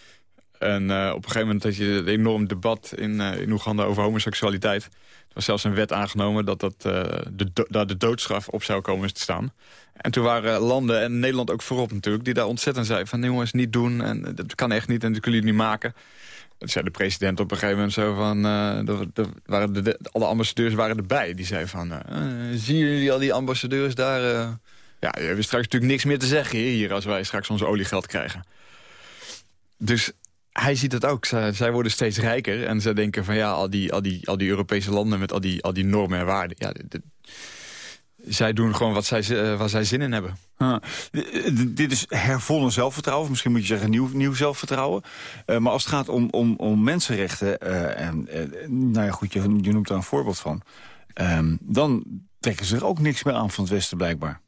En uh, op een gegeven moment had je een enorm debat in, uh, in Oeganda over homoseksualiteit. Was zelfs een wet aangenomen dat, dat uh, de, daar de doodstraf op zou komen te staan. En toen waren landen, en Nederland ook voorop natuurlijk... die daar ontzettend zeiden van jongens, niet doen. En dat kan echt niet en dat kunnen jullie niet maken. Dat zei de president op een gegeven moment zo van... Uh, waren de, alle ambassadeurs waren erbij. Die zei van, uh, zien jullie al die ambassadeurs daar... Ja, je hebben straks natuurlijk niks meer te zeggen hier... als wij straks ons oliegeld krijgen. Dus hij ziet het ook. Zij, zij, worden steeds rijker. En ze denken van ja, al die, al die, al die Europese landen met al die, al die normen en waarden. Ja, zij doen gewoon wat zij, uh, waar zij zin in hebben. Dit is hervonnen zelfvertrouwen. Misschien moet je zeggen nieuw, nieuw zelfvertrouwen. Uh, maar als het gaat om, om, om mensenrechten... Uh, en nou ja, goed, je, je noemt daar een voorbeeld van... Ehm, dan trekken ze er ook niks meer aan van het Westen blijkbaar.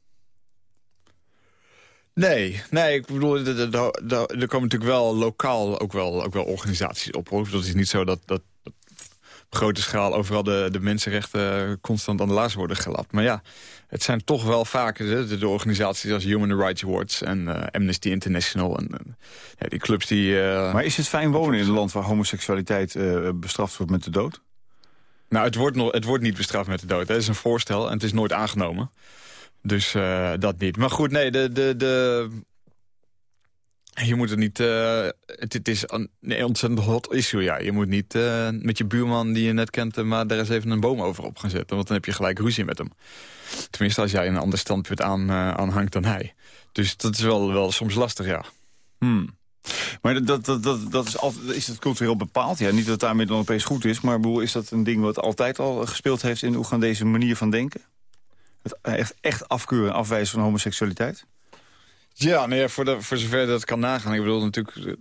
Nee, nee, ik bedoel, er komen natuurlijk wel lokaal ook wel, ook wel organisaties op. Dat is niet zo dat, dat op grote schaal overal de, de mensenrechten constant aan de laars worden gelapt. Maar ja, het zijn toch wel vaak de, de organisaties als Human Rights Watch en uh, Amnesty International. En, ja, die clubs die... Uh, maar is het fijn wonen in een land waar homoseksualiteit bestraft wordt met de dood? Nou, het wordt, nog, het wordt niet bestraft met de dood. Het is een voorstel en het is nooit aangenomen. Dus uh, dat niet. Maar goed, nee, de, de, de, je moet er niet... Uh, het, het, is een ontzettend hot issue, ja. Je moet niet uh, met je buurman die je net kent... maar daar eens even een boom over op gaan zetten. Want dan heb je gelijk ruzie met hem. Tenminste, als jij een ander standpunt aan, aanhangt dan hij. Dus dat is wel, wel soms lastig, ja. Hmm. Maar dat, dat, dat, dat is, altijd, is het cultureel bepaald? Ja, niet dat het daarmee dan opeens goed is... maar bedoel, is dat een ding wat altijd al gespeeld heeft... in de deze manier van denken? Echt, echt afkeuren en afwijzen van homoseksualiteit? Ja, nee, voor, de, voor zover dat kan nagaan. Ik bedoel natuurlijk...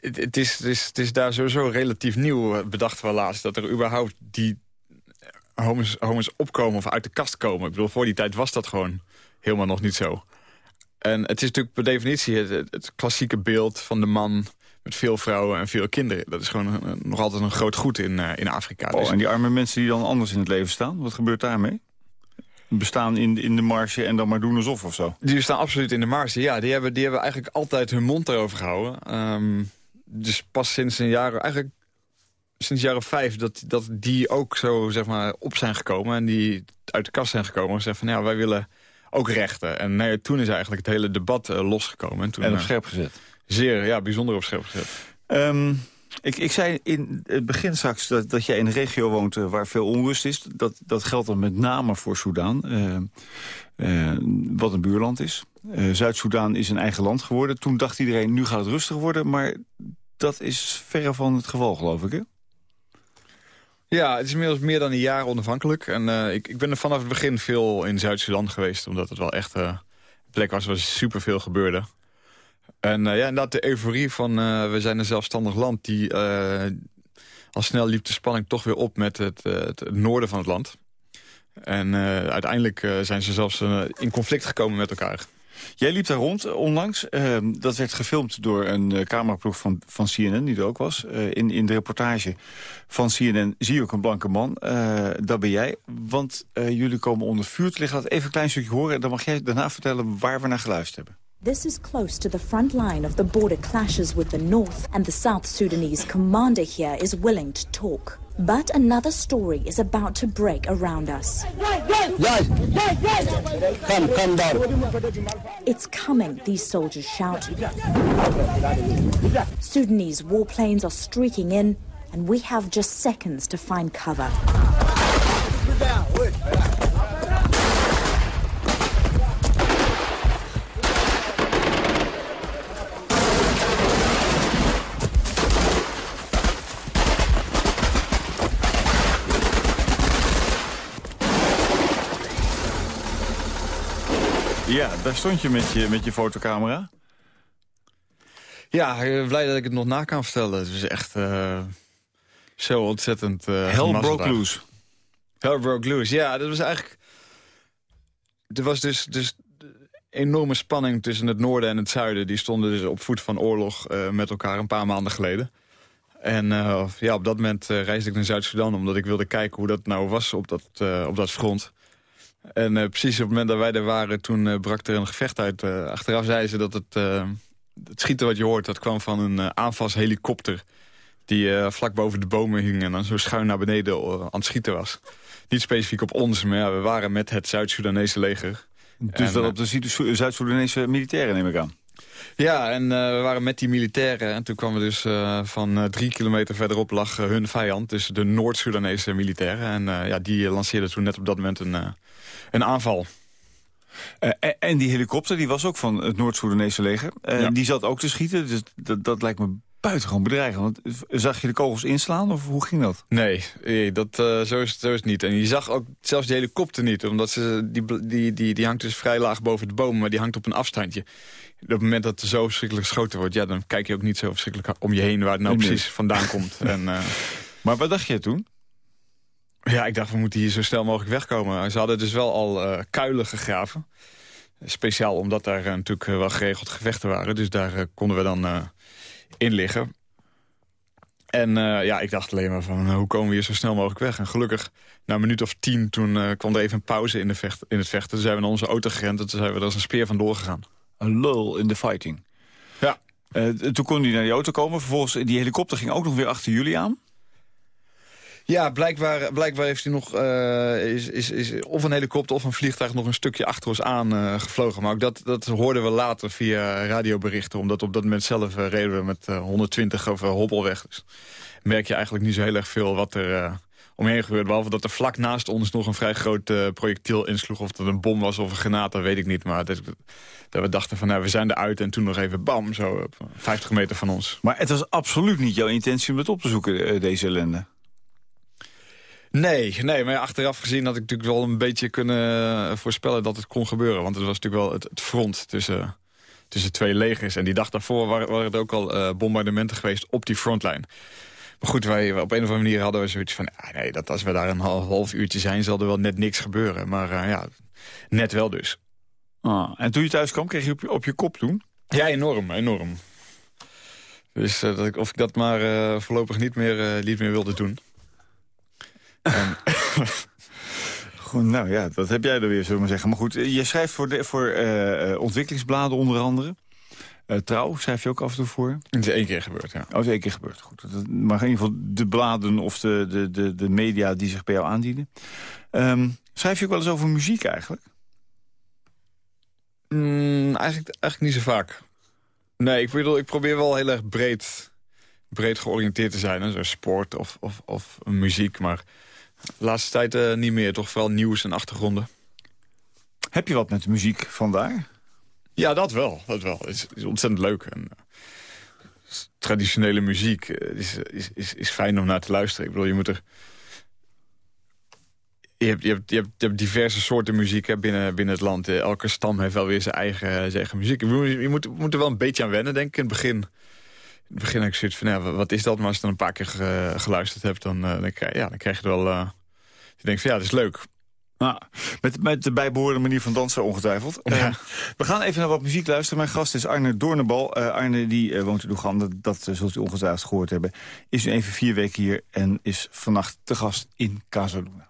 Het, het, is, het, is, het is daar sowieso relatief nieuw, bedacht wel laatst... dat er überhaupt die homo's, homo's opkomen of uit de kast komen. Ik bedoel, voor die tijd was dat gewoon helemaal nog niet zo. En het is natuurlijk per definitie het, het klassieke beeld van de man met veel vrouwen en veel kinderen. Dat is gewoon nog altijd een groot goed in, uh, in Afrika. Oh, dus... En die arme mensen die dan anders in het leven staan, wat gebeurt daarmee? bestaan in, in de marge en dan maar doen alsof of zo? Die bestaan absoluut in de marge, ja. Die hebben, die hebben eigenlijk altijd hun mond erover gehouden. Ehm, dus pas sinds een jaar, eigenlijk sinds jaren vijf... Dat, dat die ook zo zeg maar, op zijn gekomen en die uit de kast zijn gekomen... en zeggen van ja, wij willen ook rechten. En nee, toen is eigenlijk het hele debat uh, losgekomen. En, toen, en op scherp gezet. Zeer, ja, bijzonder op scherp gezet. Um, ik, ik zei in het begin straks dat, dat jij in een regio woont uh, waar veel onrust is. Dat, dat geldt dan met name voor Soudaan, uh, uh, wat een buurland is. Zuid-Soedan is een eigen land geworden. Toen dacht iedereen, nu gaat het rustig worden. Maar dat is verre van het geval, geloof ik, hè? Ja, het is inmiddels meer dan een jaar onafhankelijk. En ik, ik ben er vanaf het begin veel in Zuid-Sudan geweest. Omdat het wel echt een plek was waar superveel gebeurde. En uh, ja, inderdaad de euforie van uh, we zijn een zelfstandig land... die uh, al snel liep de spanning toch weer op met het, het, het noorden van het land. En uiteindelijk zijn ze zelfs in conflict gekomen met elkaar. Jij liep daar rond onlangs. Ehm, dat werd gefilmd door een uh, cameraploeg van, van CNN, die er ook was. in, in de reportage van CNN zie je ook een blanke man. dat ben jij. Want jullie komen onder vuur te liggen. Laat even een klein stukje horen. En dan mag jij daarna vertellen waar we naar geluisterd hebben. This is close to the front line of the border clashes with the North, and the South Sudanese commander here is willing to talk. But another story is about to break around us. Come, come down. It's coming, these soldiers shout. Sudanese warplanes are streaking in, and we have just seconds to find cover. Ja, daar stond je met je, met je fotocamera. Ja, blij dat ik het nog na kan vertellen. Het is echt uh, zo ontzettend... Uh, Hell broke loose. Hell broke loose, ja. Dat was eigenlijk... Er was dus, dus enorme spanning tussen het noorden en het zuiden. Die stonden dus op voet van oorlog uh, met elkaar een paar maanden geleden. En ja, op dat moment reisde ik naar Zuid-Sudan... omdat ik wilde kijken hoe dat nou was op dat, op dat front. En uh, precies op het moment dat wij er waren, toen uh, brak er een gevecht uit. Uh, achteraf zeiden ze dat het, het schieten wat je hoort, dat kwam van een aanvalshelikopter. Die vlak boven de bomen hing en dan zo schuin naar beneden aan het schieten was. Niet specifiek op ons, maar ja, we waren met het Zuid-Soedanese leger. Dus en, wel op de Zuid-Soedanese militairen, neem ik aan? Ja, en we waren met die militairen. En toen kwamen we dus van drie kilometer verderop lag hun vijand. Dus de Noord-Soedanese militairen. En ja, die lanceerden toen net op dat moment een een aanval. Uh, en die helikopter die was ook van het Noord-Soedanese leger. Uh, Die zat ook te schieten, dus dat, dat lijkt me buitengewoon bedreigend. Want zag je de kogels inslaan of hoe ging dat? Nee, dat, uh, zo, is, zo is het niet. En je zag ook zelfs die helikopter niet. Omdat ze, die, die, die, die hangt dus vrij laag boven de bomen, maar die hangt op een afstandje. Op het moment dat er zo verschrikkelijk geschoten wordt... Ja, dan kijk je ook niet zo verschrikkelijk om je heen waar het nou precies vandaan komt. En, maar wat dacht je toen? Ja, ik dacht, we moeten hier zo snel mogelijk wegkomen. Ze hadden dus wel al uh, kuilen gegraven. Speciaal omdat daar uh, natuurlijk wel geregeld gevechten waren. Dus daar uh, konden we dan in liggen. En ja, ik dacht alleen maar van, hoe komen we hier zo snel mogelijk weg? En gelukkig, na een minuut of tien, toen kwam er even een pauze in, de vecht, in het vechten. Toen zijn we naar onze auto gerend en toen zijn we er als een speer van doorgegaan. Een lul in de fighting. Ja. toen kon hij naar die auto komen. Vervolgens, die helikopter ging ook nog weer achter jullie aan. Ja, blijkbaar, blijkbaar heeft hij nog, uh, is, is, is of een helikopter of een vliegtuig nog een stukje achter ons aan uh, gevlogen. Maar ook dat, dat hoorden we later via radioberichten. Omdat op dat moment zelf uh, reden we met 120 over Hobbelweg. Dus merk je eigenlijk niet zo heel erg veel wat er omheen gebeurde. Behalve dat er vlak naast ons nog een vrij groot projectiel insloeg. Of dat een bom was of een granaat, dat weet ik niet. Maar dat, dat we dachten van, nou, we zijn eruit en toen nog even bam, zo 50 meter van ons. Maar het was absoluut niet jouw intentie om het op te zoeken, deze ellende? Nee, nee, maar achteraf gezien had ik natuurlijk wel een beetje kunnen eh, voorspellen dat het kon gebeuren. Want het was natuurlijk wel het, het front tussen, tussen twee legers. En die dag daarvoor waren, waren er ook al uh, bombardementen geweest op die frontline. Maar goed, wij, op een of andere manier hadden we zoiets van... Ah, nee, dat als we daar een half, half uurtje zijn, zal er wel net niks gebeuren. Maar uh, ja, net wel dus. Ah, en toen je thuis kwam, kreeg je op je, op je kop toen? Ja, enorm, enorm. Dus uh, dat ik, of ik dat maar voorlopig niet meer, niet meer wilde doen. Goed, nou ja, dat heb jij er weer, zullen we maar zeggen. Maar goed, je schrijft voor, de, voor ontwikkelingsbladen onder andere. trouw schrijf je ook af en toe voor? Het is één keer gebeurd, ja. Oh, het is één keer gebeurd. Goed. Maar in ieder geval de bladen of de, de, de, de media die zich bij jou aandienen. Ehm, schrijf je ook wel eens over muziek eigenlijk? Mm, eigenlijk, eigenlijk niet zo vaak. Nee, ik, bedoel, ik probeer wel heel erg breed, breed georiënteerd te zijn. Zo sport of, of, of muziek, maar de laatste tijd uh, niet meer. Toch vooral nieuws en achtergronden. Heb je wat met de muziek vandaar? Ja, dat wel. Dat wel. Het is, is ontzettend leuk. En, uh, traditionele muziek uh, is, is, is, is fijn om naar te luisteren. Ik bedoel, je moet er je hebt, je, hebt, je, hebt, diverse soorten muziek hè, binnen, binnen het land. Eh, elke stam heeft wel weer zijn eigen, zijn eigen muziek. Je moet, je moet er wel een beetje aan wennen, denk ik, in het begin. In het begin heb ik zoiets van, ja, wat is dat? Maar als je dan een paar keer geluisterd hebt, dan, uh, dan, krijg, ja, dan krijg je wel... Uh, je denkt van, ja, dat is leuk. Nou, met, met de bijbehorende manier van dansen ongetwijfeld. Ja. we gaan even naar wat muziek luisteren. Mijn gast is Arne Doornebal. Arne die woont in Oeganda, dat zult u ongetwijfeld gehoord hebben. Is nu even vier weken hier en is vannacht te gast in Casaluna.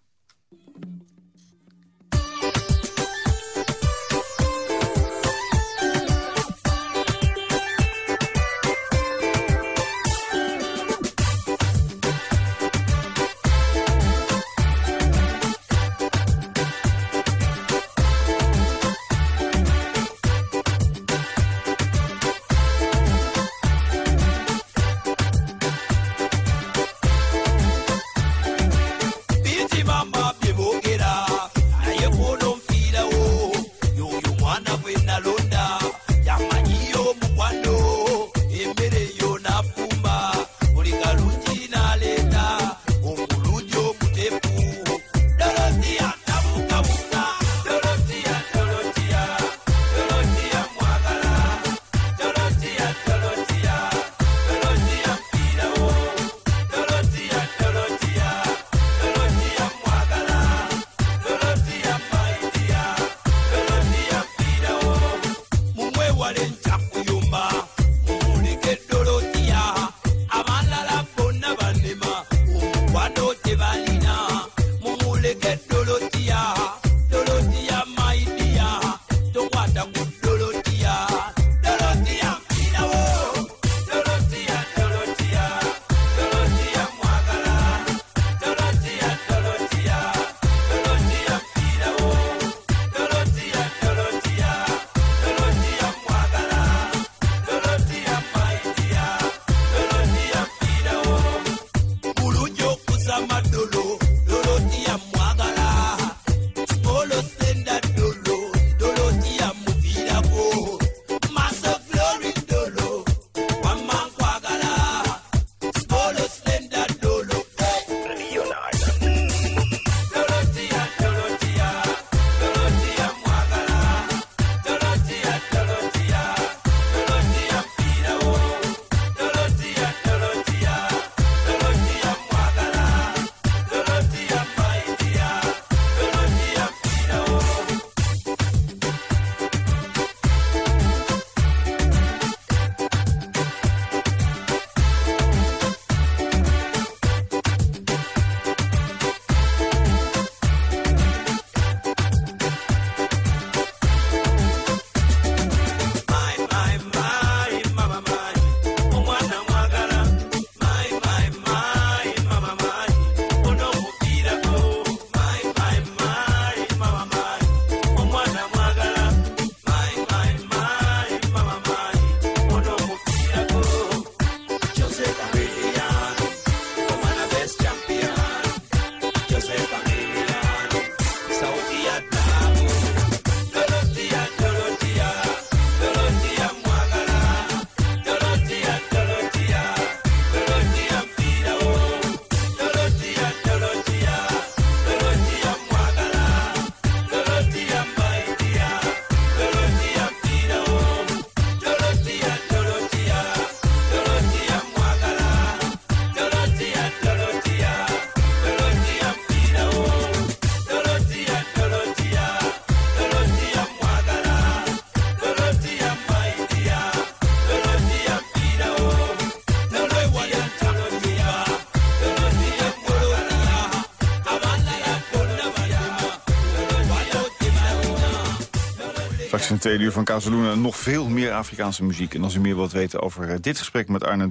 Tweede uur van Casaluna nog veel meer Afrikaanse muziek. En als u meer wilt weten over eh, dit gesprek met Arne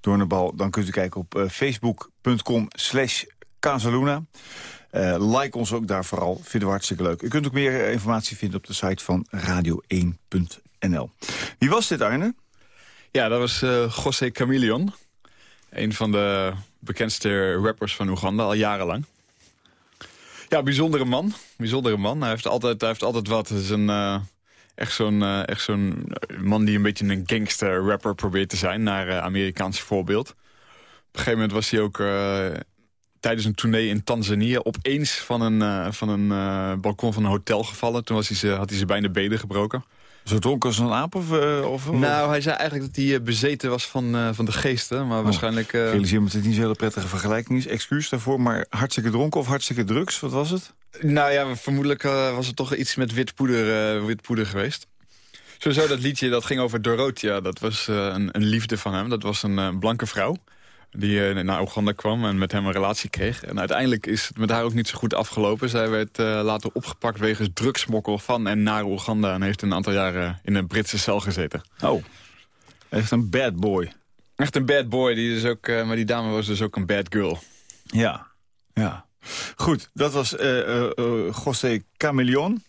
Doornbal, dan kunt u kijken op uh, facebook.com slash Casaluna. Uh, like ons ook daar vooral, vinden we hartstikke leuk. U kunt ook meer informatie vinden op de site van radio1.nl. Wie was dit, Arne? Ja, dat was uh, José Chameleon. Een van de bekendste rappers van Oeganda, al jarenlang. Ja, bijzondere man. Bijzondere man. Hij heeft altijd, hij heeft altijd wat. Is een, uh, echt zo'n uh, echt zo'n man die een beetje een gangster rapper probeert te zijn. Naar Amerikaans voorbeeld. Op een gegeven moment was hij ook tijdens een tournee in Tanzania... opeens van een, van een balkon van een hotel gevallen. Toen was hij ze, had hij ze bijna benen gebroken. Zo dronken als een aap? Of, uh, of, nou, hij zei eigenlijk dat hij bezeten was van, uh, van de geesten. Maar oh, waarschijnlijk... Uh... Realiseer me dat het niet zo'n hele prettige vergelijking is. Excuus daarvoor, maar hartstikke dronken of hartstikke drugs? Wat was het? Nou ja, vermoedelijk was het toch iets met wit poeder, wit poeder geweest. Sowieso dat liedje, dat ging over Dorothea. Dat was een, een, liefde van hem. Dat was een blanke vrouw die uh, naar Oeganda kwam en met hem een relatie kreeg. En uiteindelijk is het met haar ook niet zo goed afgelopen. Zij werd uh, later opgepakt wegens drugsmokkel van en naar Oeganda... en heeft een aantal jaren in een Britse cel gezeten. Oh, echt een bad boy. Echt een bad boy, die is ook, uh, maar die dame was dus ook een bad girl. Ja, ja. Goed, dat was José Chameleon.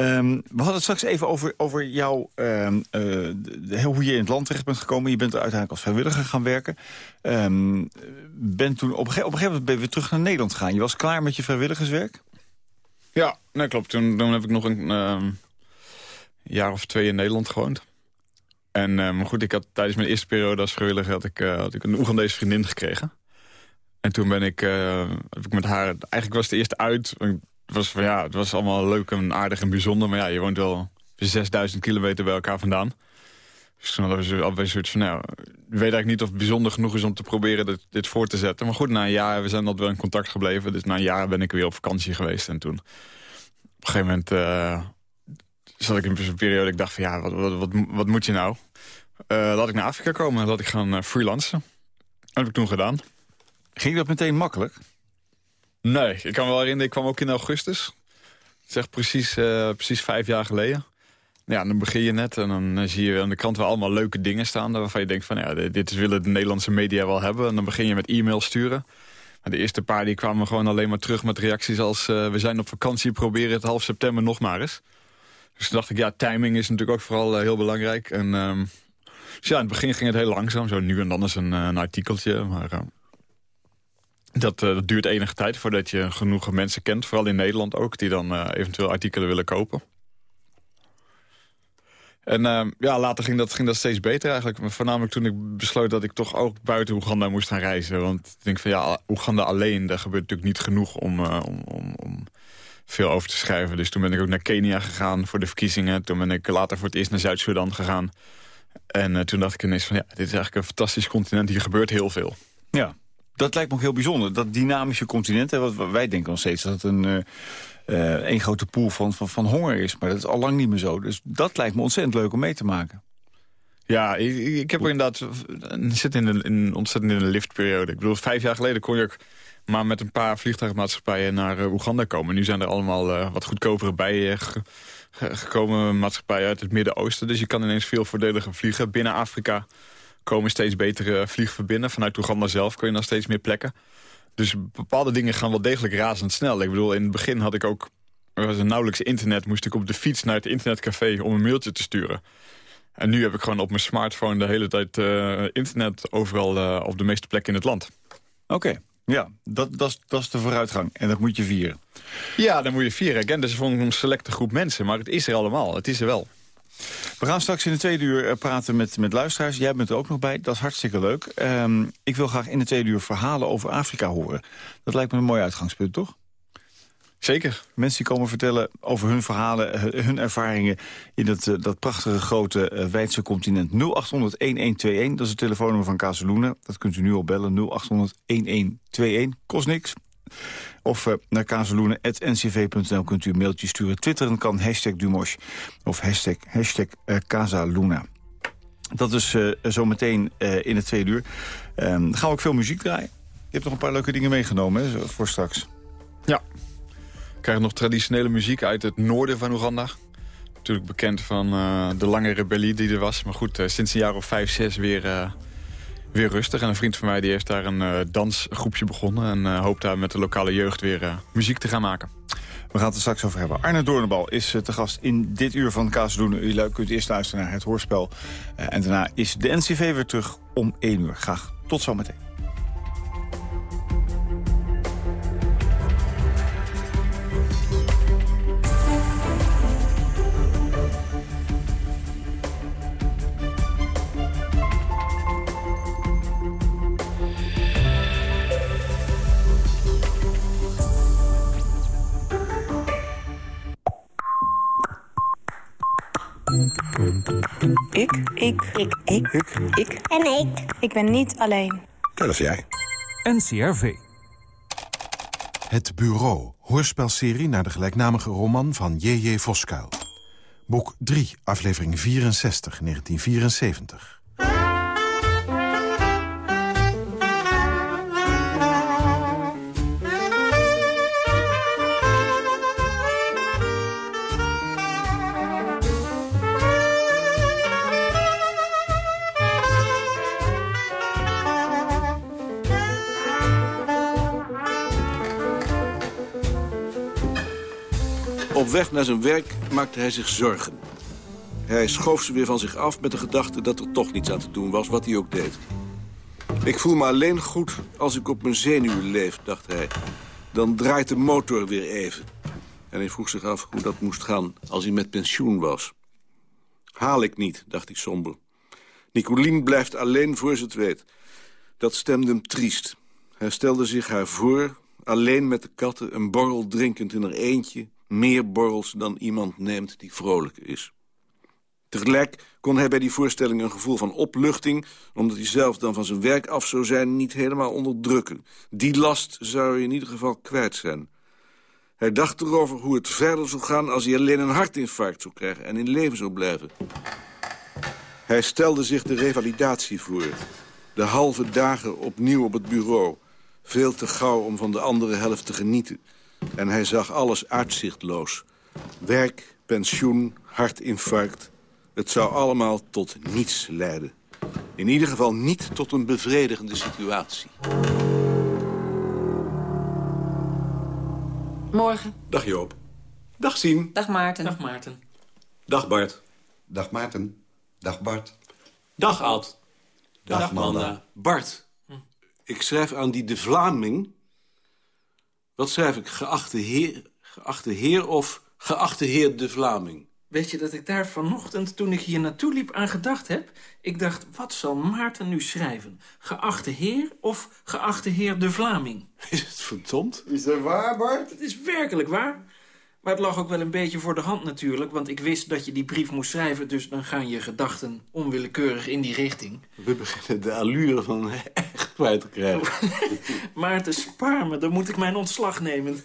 Um, we hadden het straks even over, over jou, um, uh, hoe je in het land terecht bent gekomen. Je bent er uiteindelijk als vrijwilliger gaan werken. Um, toen op, een, gegeven moment ben weer terug naar Nederland gegaan. Je was klaar met je vrijwilligerswerk? Ja, nee, klopt. Toen, heb ik nog een jaar of twee in Nederland gewoond. En goed, ik had tijdens mijn eerste periode als vrijwilliger... had ik, uh, had ik een Oegandese vriendin gekregen. En toen ben ik, uh, heb ik met haar... Eigenlijk was het eerste uit het was, ja, het was allemaal leuk en aardig en bijzonder. Maar ja, je woont wel 6000 kilometer bij elkaar vandaan. Dus toen hadden we alweer zoiets van, nou, ik weet eigenlijk niet of het bijzonder genoeg is om te proberen dit, dit voor te zetten. Maar goed, na een jaar, we zijn altijd wel in contact gebleven. Dus na een jaar ben ik weer op vakantie geweest. En toen, op een gegeven moment, uh, zat ik in een periode, ik dacht van, ja, wat, wat, wat, wat moet je nou? Uh, laat ik naar Afrika komen, laat ik gaan uh, freelancen. Dat heb ik toen gedaan. Ging dat meteen makkelijk? Nee, ik kan me wel herinneren, ik kwam ook in augustus. Zeg precies, uh, precies vijf jaar geleden. Ja, dan begin je net en dan eh, zie je aan de krant wel allemaal leuke dingen staan... waarvan je denkt van, ja, dit willen de Nederlandse media wel hebben. En dan begin je met e-mail sturen. Maar de eerste paar die kwamen gewoon alleen maar terug met reacties als... Uh, we zijn op vakantie, proberen het half september nog maar eens. Dus toen dacht ik, ja, timing is natuurlijk ook vooral heel belangrijk. En, um, dus ja, in het begin ging het heel langzaam. Zo nu en dan is een, een artikeltje, maar... Dat, uh, dat, duurt enige tijd voordat je genoeg mensen kent. Vooral in Nederland ook, die dan uh, eventueel artikelen willen kopen. En uh, ja, later ging dat, ging dat steeds beter eigenlijk. Voornamelijk toen ik besloot dat ik toch ook buiten Oeganda moest gaan reizen. Want ik denk van ja, Oeganda alleen, daar gebeurt natuurlijk niet genoeg om, om, om, om, veel over te schrijven. Dus toen ben ik ook naar Kenia gegaan voor de verkiezingen. Toen ben ik later voor het eerst naar Zuid-Sudan gegaan. En toen dacht ik ineens van ja, dit is eigenlijk een fantastisch continent. Hier gebeurt heel veel. Ja, dat lijkt me ook heel bijzonder. Dat dynamische continent, hè, wat wij denken nog steeds dat het een... Uh, een grote pool van, van, van honger is. Maar dat is al lang niet meer zo. Dus dat lijkt me ontzettend leuk om mee te maken. Ja, ik, ik heb er inderdaad zit in een, in, ontzettend in een liftperiode. Ik bedoel, vijf jaar geleden kon je maar met een paar vliegtuigmaatschappijen naar Oeganda komen. Nu zijn er allemaal wat goedkopere bij gekomen maatschappijen uit het Midden-Oosten. Dus je kan ineens veel voordeliger vliegen binnen Afrika komen steeds betere vliegverbindingen. Vanuit Oeganda zelf kun je naar steeds meer plekken. Dus bepaalde dingen gaan wel degelijk razendsnel. Ik bedoel, in het begin had ik ook... Er was een nauwelijks internet, moest ik op de fiets naar het internetcafé... om een mailtje te sturen. En nu heb ik gewoon op mijn smartphone de hele tijd uh, internet... overal uh, op de meeste plekken in het land. Oké. Ja, dat, dat, dat is de vooruitgang. En dat moet je vieren. Ja, dat moet je vieren. Again, dat is voor een selecte groep mensen. Maar het is er allemaal. Het is er wel. We gaan straks in de tweede uur eh, praten met, met luisteraars. Jij bent er ook nog bij, dat is hartstikke leuk. Um, ik wil graag in de tweede uur verhalen over Afrika horen. Dat lijkt me een mooi uitgangspunt, toch? Zeker. Mensen die komen vertellen over hun verhalen, eh, hun ervaringen... in dat, eh, dat prachtige grote wijdse continent. 0800-1121, dat is het telefoonnummer van Casaluna. Dat kunt u nu al bellen, 0800-1121. Kost niks. Of uh, naar kazeloenen.ncv.nl kunt u een mailtje sturen. Twitteren kan hashtag Dumosh of hashtag, Casaluna. Dat is uh, zometeen in het tweede uur. Um, gaan we ook veel muziek draaien. Je hebt nog een paar leuke dingen meegenomen hè, voor straks. Ja. We krijgen nog traditionele muziek uit het noorden van Oeganda. natuurlijk bekend van de lange rebellie die er was. Maar goed, sinds een jaar of vijf, zes weer, weer rustig. En een vriend van mij die heeft daar een dansgroepje begonnen... en hoopt daar met de lokale jeugd weer muziek te gaan maken. We gaan het er straks over hebben. Arne Doornbal is te gast in dit uur van Kaasdoen. U kunt eerst luisteren naar het hoorspel. en daarna is de NCV weer terug om 1 uur. Graag tot zometeen. Ik. Ik. Ik. Ik. Ik. En ik. Ik ben niet alleen. dat is jij. NCRV. Het Bureau. Hoorspelserie naar de gelijknamige roman van J.J. Voskuil. Boek 3, aflevering 64, 1974. Op weg naar zijn werk maakte hij zich zorgen. Hij schoof ze weer van zich af met de gedachte dat er toch niets aan te doen was, wat hij ook deed. Ik voel me alleen goed als ik op mijn zenuwen leef, dacht hij. Dan draait de motor weer even. En hij vroeg zich af hoe dat moest gaan als hij met pensioen was. Haal ik niet, dacht ik somber. Nicolien blijft alleen voor ze het weet. Dat stemde hem triest. Hij stelde zich haar voor, alleen met de katten... een borrel drinkend in haar eentje meer borrels dan iemand neemt die vrolijk is. Tegelijk kon hij bij die voorstelling een gevoel van opluchting... omdat hij zelf dan van zijn werk af zou zijn, niet helemaal onderdrukken. Die last zou hij in ieder geval kwijt zijn. Hij dacht erover hoe het verder zou gaan als hij alleen een hartinfarct zou krijgen... en in leven zou blijven. Hij stelde zich de revalidatie voor. De halve dagen opnieuw op het bureau. Veel te gauw om van de andere helft te genieten. En hij zag alles uitzichtloos. Werk, pensioen, hartinfarct. Het zou allemaal tot niets leiden. In ieder geval niet tot een bevredigende situatie. Morgen. Dag Joop. Dag Sien. Dag Maarten. Dag Maarten. Dag Bart. Dag Maarten. Dag Bart. Dag Ad. Dag, Dag Manda. Bart, hm. ik schrijf aan die de Vlaming wat schrijf ik? Geachte heer, geachte heer of geachte heer de Vlaming? Weet je dat ik daar vanochtend, toen ik hier naartoe liep, aan gedacht heb? Ik dacht, wat zal Maarten nu schrijven? Geachte heer of geachte heer de Vlaming? Is het verdomd? Is dat waar, Bart? Het is werkelijk waar. Maar het lag ook wel een beetje voor de hand natuurlijk... want ik wist dat je die brief moest schrijven... dus dan gaan je gedachten onwillekeurig in die richting. We beginnen de allure van echt kwijt te krijgen. Maarten, spaar me, dan moet ik mijn ontslag nemen.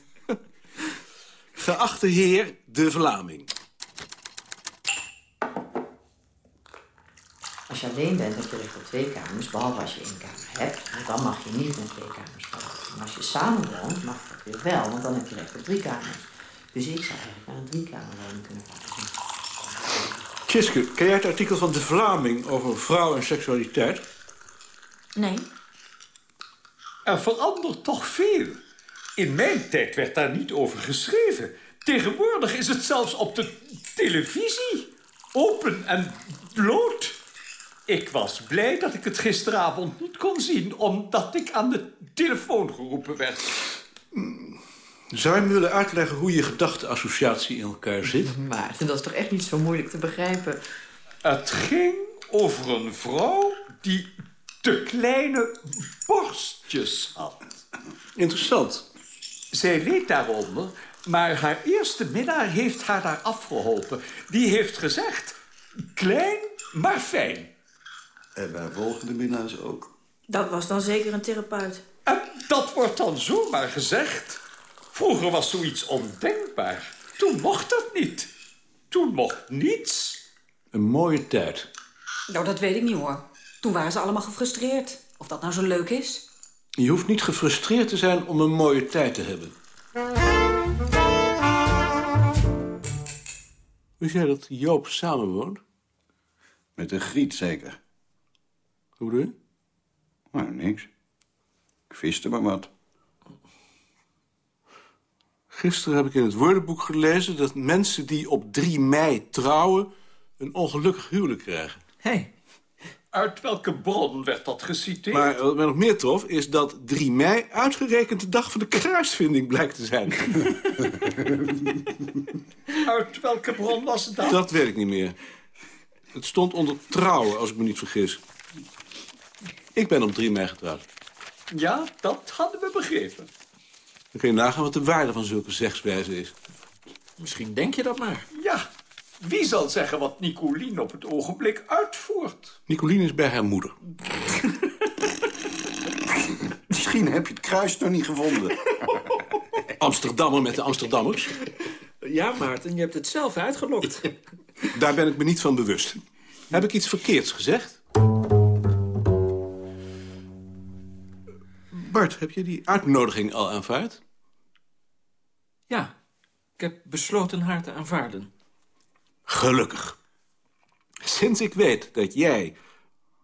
Geachte heer de Vlaming. Als je alleen bent, heb je recht op twee kamers, behalve als je één kamer hebt. Want dan mag je niet met twee kamers verlaten. En als je samen woont, mag dat weer wel, want dan heb je recht op drie kamers. Dus ik zou eigenlijk naar een driekamerwoning kunnen verhuizen. Kiske, ken jij het artikel van De Vlaming over vrouw en seksualiteit? Nee. Er verandert toch veel. In mijn tijd werd daar niet over geschreven. Tegenwoordig is het zelfs op de televisie. Open en bloot. Ik was blij dat ik het gisteravond niet kon zien... omdat ik aan de telefoon geroepen werd. Zou je me willen uitleggen hoe je gedachteassociatie in elkaar zit? Maar dat is toch echt niet zo moeilijk te begrijpen? Het ging over een vrouw die te kleine borstjes had. Interessant. Zij leed daaronder, maar haar eerste minnaar heeft haar daar afgeholpen. Die heeft gezegd, klein, maar fijn. En haar volgende minnaars ook. Dat was dan zeker een therapeut. En dat wordt dan zomaar gezegd. Vroeger was zoiets ondenkbaar. Toen mocht dat niet. Toen mocht niets. Een mooie tijd. Nou, dat weet ik niet hoor. Toen waren ze allemaal gefrustreerd. Of dat nou zo leuk is? Je hoeft niet gefrustreerd te zijn om een mooie tijd te hebben. Wist jij dat Joop samenwoont? Met een griet zeker. Hoe bedoel je? Nou, niks. Ik viste maar wat. Gisteren heb ik in het woordenboek gelezen... dat mensen die op 3 mei trouwen... een ongelukkig huwelijk krijgen. Hé, Uit welke bron werd dat geciteerd? Maar wat mij nog meer trof, is dat 3 mei uitgerekend de dag van de kruisvinding blijkt te zijn. Uit welke bron was het dan? Dat weet ik niet meer. Het stond onder trouwen, als ik me niet vergis. Ik ben op 3 mei getrouwd. Ja, dat hadden we begrepen. Dan kun je nagaan wat de waarde van zulke zegswijze is. misschien denk je dat maar. Ja, wie zal zeggen wat Nicolien op het ogenblik uitvoert? Nicolien is bij haar moeder. Misschien heb je het kruis nog niet gevonden. Amsterdammer met de Amsterdammers. Ja, Maarten, je hebt het zelf uitgelokt. Daar ben ik me niet van bewust. Heb ik iets verkeerds gezegd? Bart, heb je die uitnodiging al aanvaard? Ja, ik heb besloten haar te aanvaarden. Gelukkig. Sinds ik weet dat jij,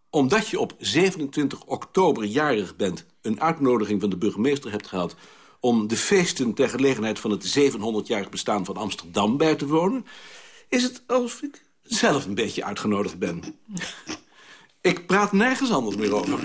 omdat je op 27 oktober jarig bent... een uitnodiging van de burgemeester hebt gehad... om de feesten ter gelegenheid van het 700-jarig bestaan van Amsterdam bij te wonen... is het alsof ik zelf een beetje uitgenodigd ben. ik praat nergens anders meer over.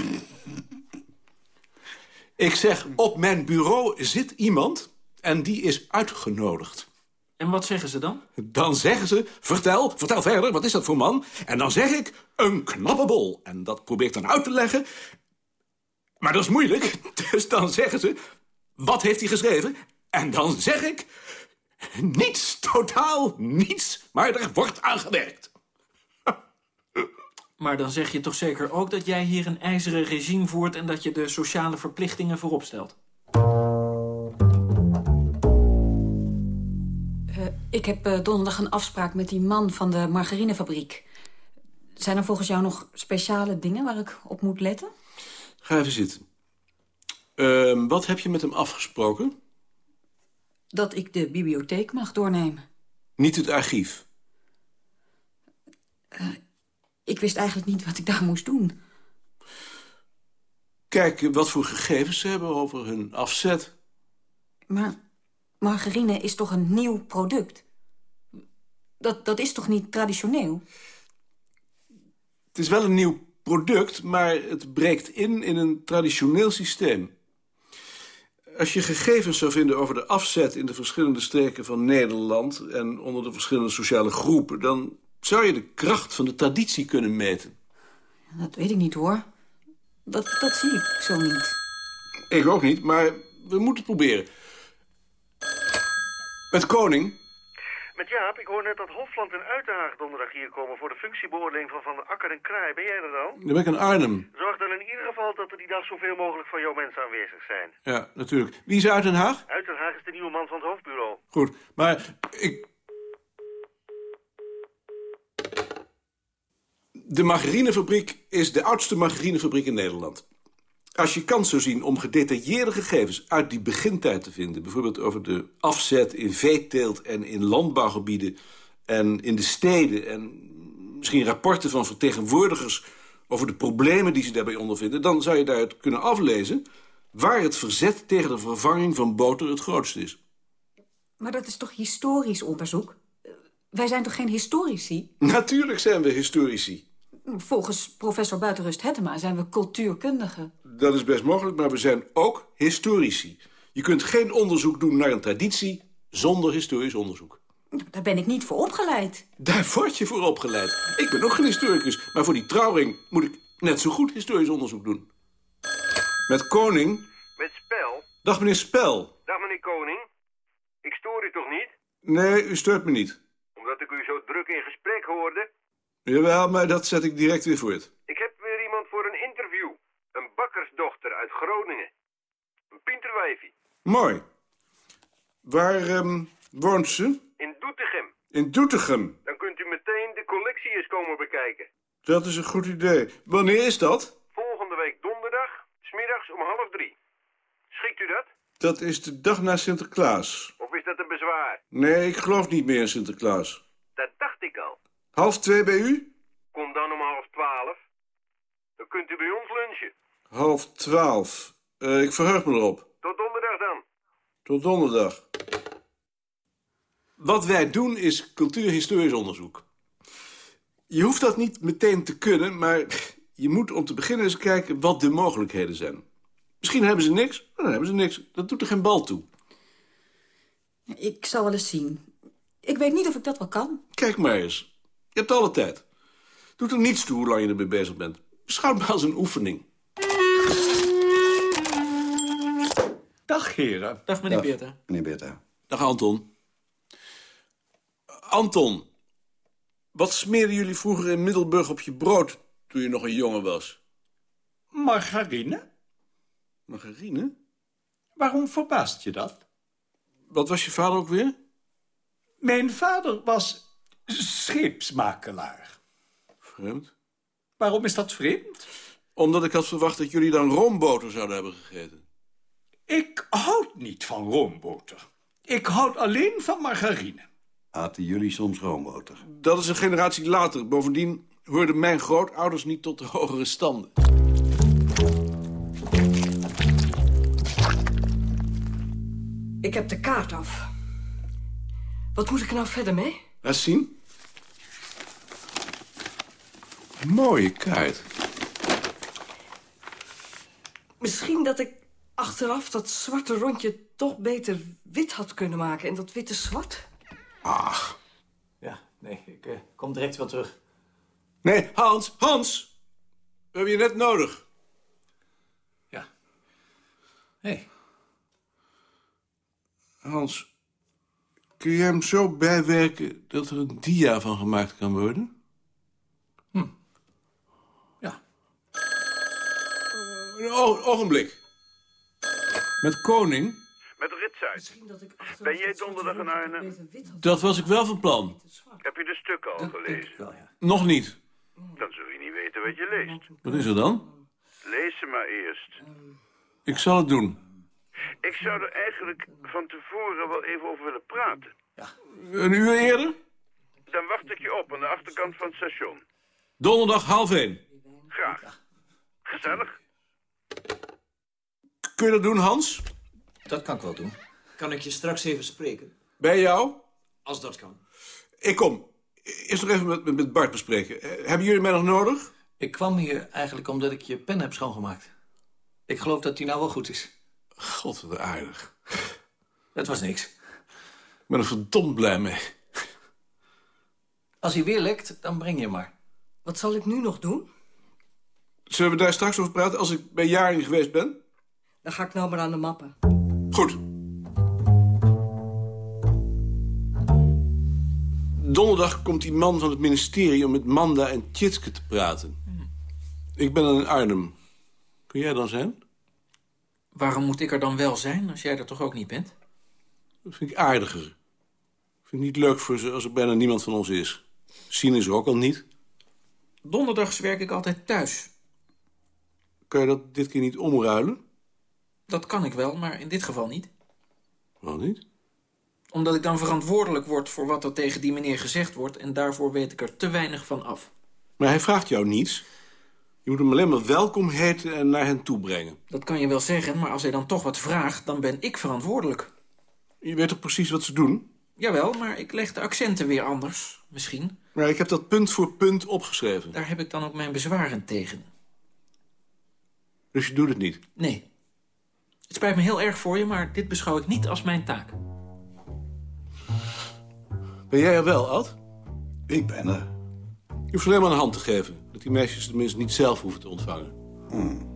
Ik zeg, op mijn bureau zit iemand en die is uitgenodigd. En wat zeggen ze dan? Dan zeggen ze, vertel, vertel verder, wat is dat voor man? En dan zeg ik, een knappe bol. En dat probeer ik dan uit te leggen. Maar dat is moeilijk, dus dan zeggen ze, wat heeft hij geschreven? En dan zeg ik, niets, totaal niets, maar er wordt aan gewerkt. Maar dan zeg je toch zeker ook dat jij hier een ijzeren regime voert... en dat je de sociale verplichtingen voorop stelt? Eh, ik heb eh, donderdag een afspraak met die man van de margarinefabriek. Zijn er volgens jou nog speciale dingen waar ik op moet letten? Ga even zitten. Ehm, wat heb je met hem afgesproken? Dat ik de bibliotheek mag doornemen. Niet het archief. Ik wist eigenlijk niet wat ik daar moest doen. Kijken wat voor gegevens ze hebben over hun afzet. Maar margarine is toch een nieuw product? Dat, dat is toch niet traditioneel? Het is wel een nieuw product, maar het breekt in in een traditioneel systeem. Als je gegevens zou vinden over de afzet in de verschillende streken van Nederland... en onder de verschillende sociale groepen... dan zou je de kracht van de traditie kunnen meten. Dat weet ik niet, hoor. Dat, dat zie ik zo niet. Ik ook niet, maar we moeten het proberen. Met Koning. Met Jaap, ik hoor net dat Hofland en Uitenhaag donderdag hier komen... voor de functiebeoordeling van Van der Akker en Kraai. Ben jij er dan? Dan ben ik in Arnhem. Zorg dan in ieder geval dat er die dag zoveel mogelijk van jouw mensen aanwezig zijn. Ja, natuurlijk. Wie is uit Den Haag? Uitenhaag is de nieuwe man van het hoofdbureau. Goed, maar ik... De margarinefabriek is de oudste margarinefabriek in Nederland. Als je kans zou zien om gedetailleerde gegevens uit die begintijd te vinden... bijvoorbeeld over de afzet in veeteelt en in landbouwgebieden... en in de steden en misschien rapporten van vertegenwoordigers... over de problemen die ze daarbij ondervinden... dan zou je daaruit kunnen aflezen waar het verzet tegen de vervanging van boter het grootste is. Maar dat is toch historisch onderzoek? Wij zijn toch geen historici? Natuurlijk zijn we historici. Volgens professor Buitenrust Hettema zijn we cultuurkundigen. Dat is best mogelijk, maar we zijn ook historici. Je kunt geen onderzoek doen naar een traditie zonder historisch onderzoek. Daar ben ik niet voor opgeleid. Daar word je voor opgeleid. Ik ben ook geen historicus, maar voor die trouwring moet ik net zo goed historisch onderzoek doen. Met Koning. Met Spel? Dag meneer Spel. Dag meneer Koning. Ik stoor u toch niet? Nee, u steurt me niet. Omdat ik u zo druk in gesprek hoorde? Jawel, maar dat zet ik direct weer voort. Ik heb weer iemand voor een interview. Een bakkersdochter uit Groningen. Een pinterwijfie. Mooi. Waar ehm, woont ze? In Doetinchem. In Doetinchem. Dan kunt u meteen de collectie eens komen bekijken. Dat is een goed idee. Wanneer is dat? Volgende week donderdag, smiddags om half drie. Schikt u dat? Dat is de dag na Sinterklaas. Of is dat een bezwaar? Nee, ik geloof niet meer in Sinterklaas. Half twee bij u? Kom dan om half twaalf. Dan kunt u bij ons lunchen. Half twaalf. Eh, ik verheug me erop. Tot donderdag dan. Tot donderdag. Wat wij doen is cultuurhistorisch onderzoek. Je hoeft dat niet meteen te kunnen, maar je moet om te beginnen eens kijken wat de mogelijkheden zijn. Misschien hebben ze niks, dan hebben ze niks. Dat doet er geen bal toe. Ik zal wel eens zien. Ik weet niet of ik dat wel kan. Kijk maar eens. Je hebt alle tijd. Doet er niets toe hoe lang je ermee bezig bent. Beschouw het maar als een oefening. Dag, heren. Dag, meneer Beerta. Meneer Beerta. Dag, Anton. Anton, wat smeerden jullie vroeger in Middelburg op je brood toen je nog een jongen was? Margarine? Margarine? Waarom verbaast je dat? Wat was je vader ook weer? Mijn vader was scheepsmakelaar. Vreemd. Waarom is dat vreemd? Omdat ik had verwacht dat jullie dan roomboter zouden hebben gegeten. Ik houd niet van roomboter. Ik houd alleen van margarine. Aten jullie soms roomboter? Dat is een generatie later. Bovendien hoorden mijn grootouders niet tot de hogere standen. Ik heb de kaart af. Wat moet ik er nou verder mee? Laat zien. Mooie kaart. Misschien dat ik achteraf dat zwarte rondje toch beter wit had kunnen maken. En dat witte zwart? Ach. Ja, nee, ik eh, kom direct wel terug. Nee, Hans, Hans! We hebben je net nodig. Hé. Hey. Hans, kun je hem zo bijwerken dat er een dia van gemaakt kan worden? Hm. Ja. Een ogenblik. Met Koning? Met Ritsuit. Ben jij donderdag in Arnhem? Dat was ik wel van plan. Heb je de stukken al gelezen? Nog niet. Dan zul je niet weten wat je leest. Wat is er dan? Lees ze maar eerst. Ik zal het doen. Ik zou er eigenlijk van tevoren wel even over willen praten. Een uur eerder? Dan wacht ik je op aan de achterkant van het station. Donderdag half één. Graag. Gezellig. Kun je dat doen, Hans? Dat kan ik wel doen. Kan ik je straks even spreken? Bij jou? Als dat kan. Ik kom. Eerst nog even met, met- Bart bespreken. Eh, hebben jullie mij nog nodig? Ik kwam hier eigenlijk omdat ik je pen heb schoongemaakt. Ik geloof dat die nou wel goed is. God, wat aardig. Dat was niks. Ik ben er verdomd blij mee. Als hij weer lekt, dan breng je hem maar. Wat zal ik nu nog doen? Zullen we daar straks over praten als ik bij Jaring geweest ben? Dan ga ik nou maar aan de mappen. Goed. Donderdag komt die man van het ministerie om met Manda en Tjitske te praten. Ik ben dan in Arnhem. Kun jij dan zijn? Waarom moet ik er dan wel zijn, als jij er toch ook niet bent? Dat vind ik aardiger. Ik vind het niet leuk voor ze als er bijna niemand van ons is. Sien is er ook al niet. Donderdags werk ik altijd thuis. Kan je dat dit keer niet omruilen? Dat kan ik wel, maar in dit geval niet. Waarom niet? Omdat ik dan verantwoordelijk word voor wat er tegen die meneer gezegd wordt... en daarvoor weet ik er te weinig van af. Maar hij vraagt jou niets. Je moet hem alleen maar welkom heten en naar hen toe brengen. Dat kan je wel zeggen, maar als hij dan toch wat vraagt... dan ben ik verantwoordelijk. Je weet toch precies wat ze doen? Jawel, maar ik leg de accenten weer anders, misschien. Maar ik heb dat punt voor punt opgeschreven. Daar heb ik dan ook mijn bezwaren tegen. Dus je doet het niet? Nee. Het spijt me heel erg voor je, maar dit beschouw ik niet als mijn taak. Ben jij er wel, Ad? Ik ben er. Je hoeft alleen maar een hand te geven. Dat die meisjes tenminste niet zelf hoeven te ontvangen. Het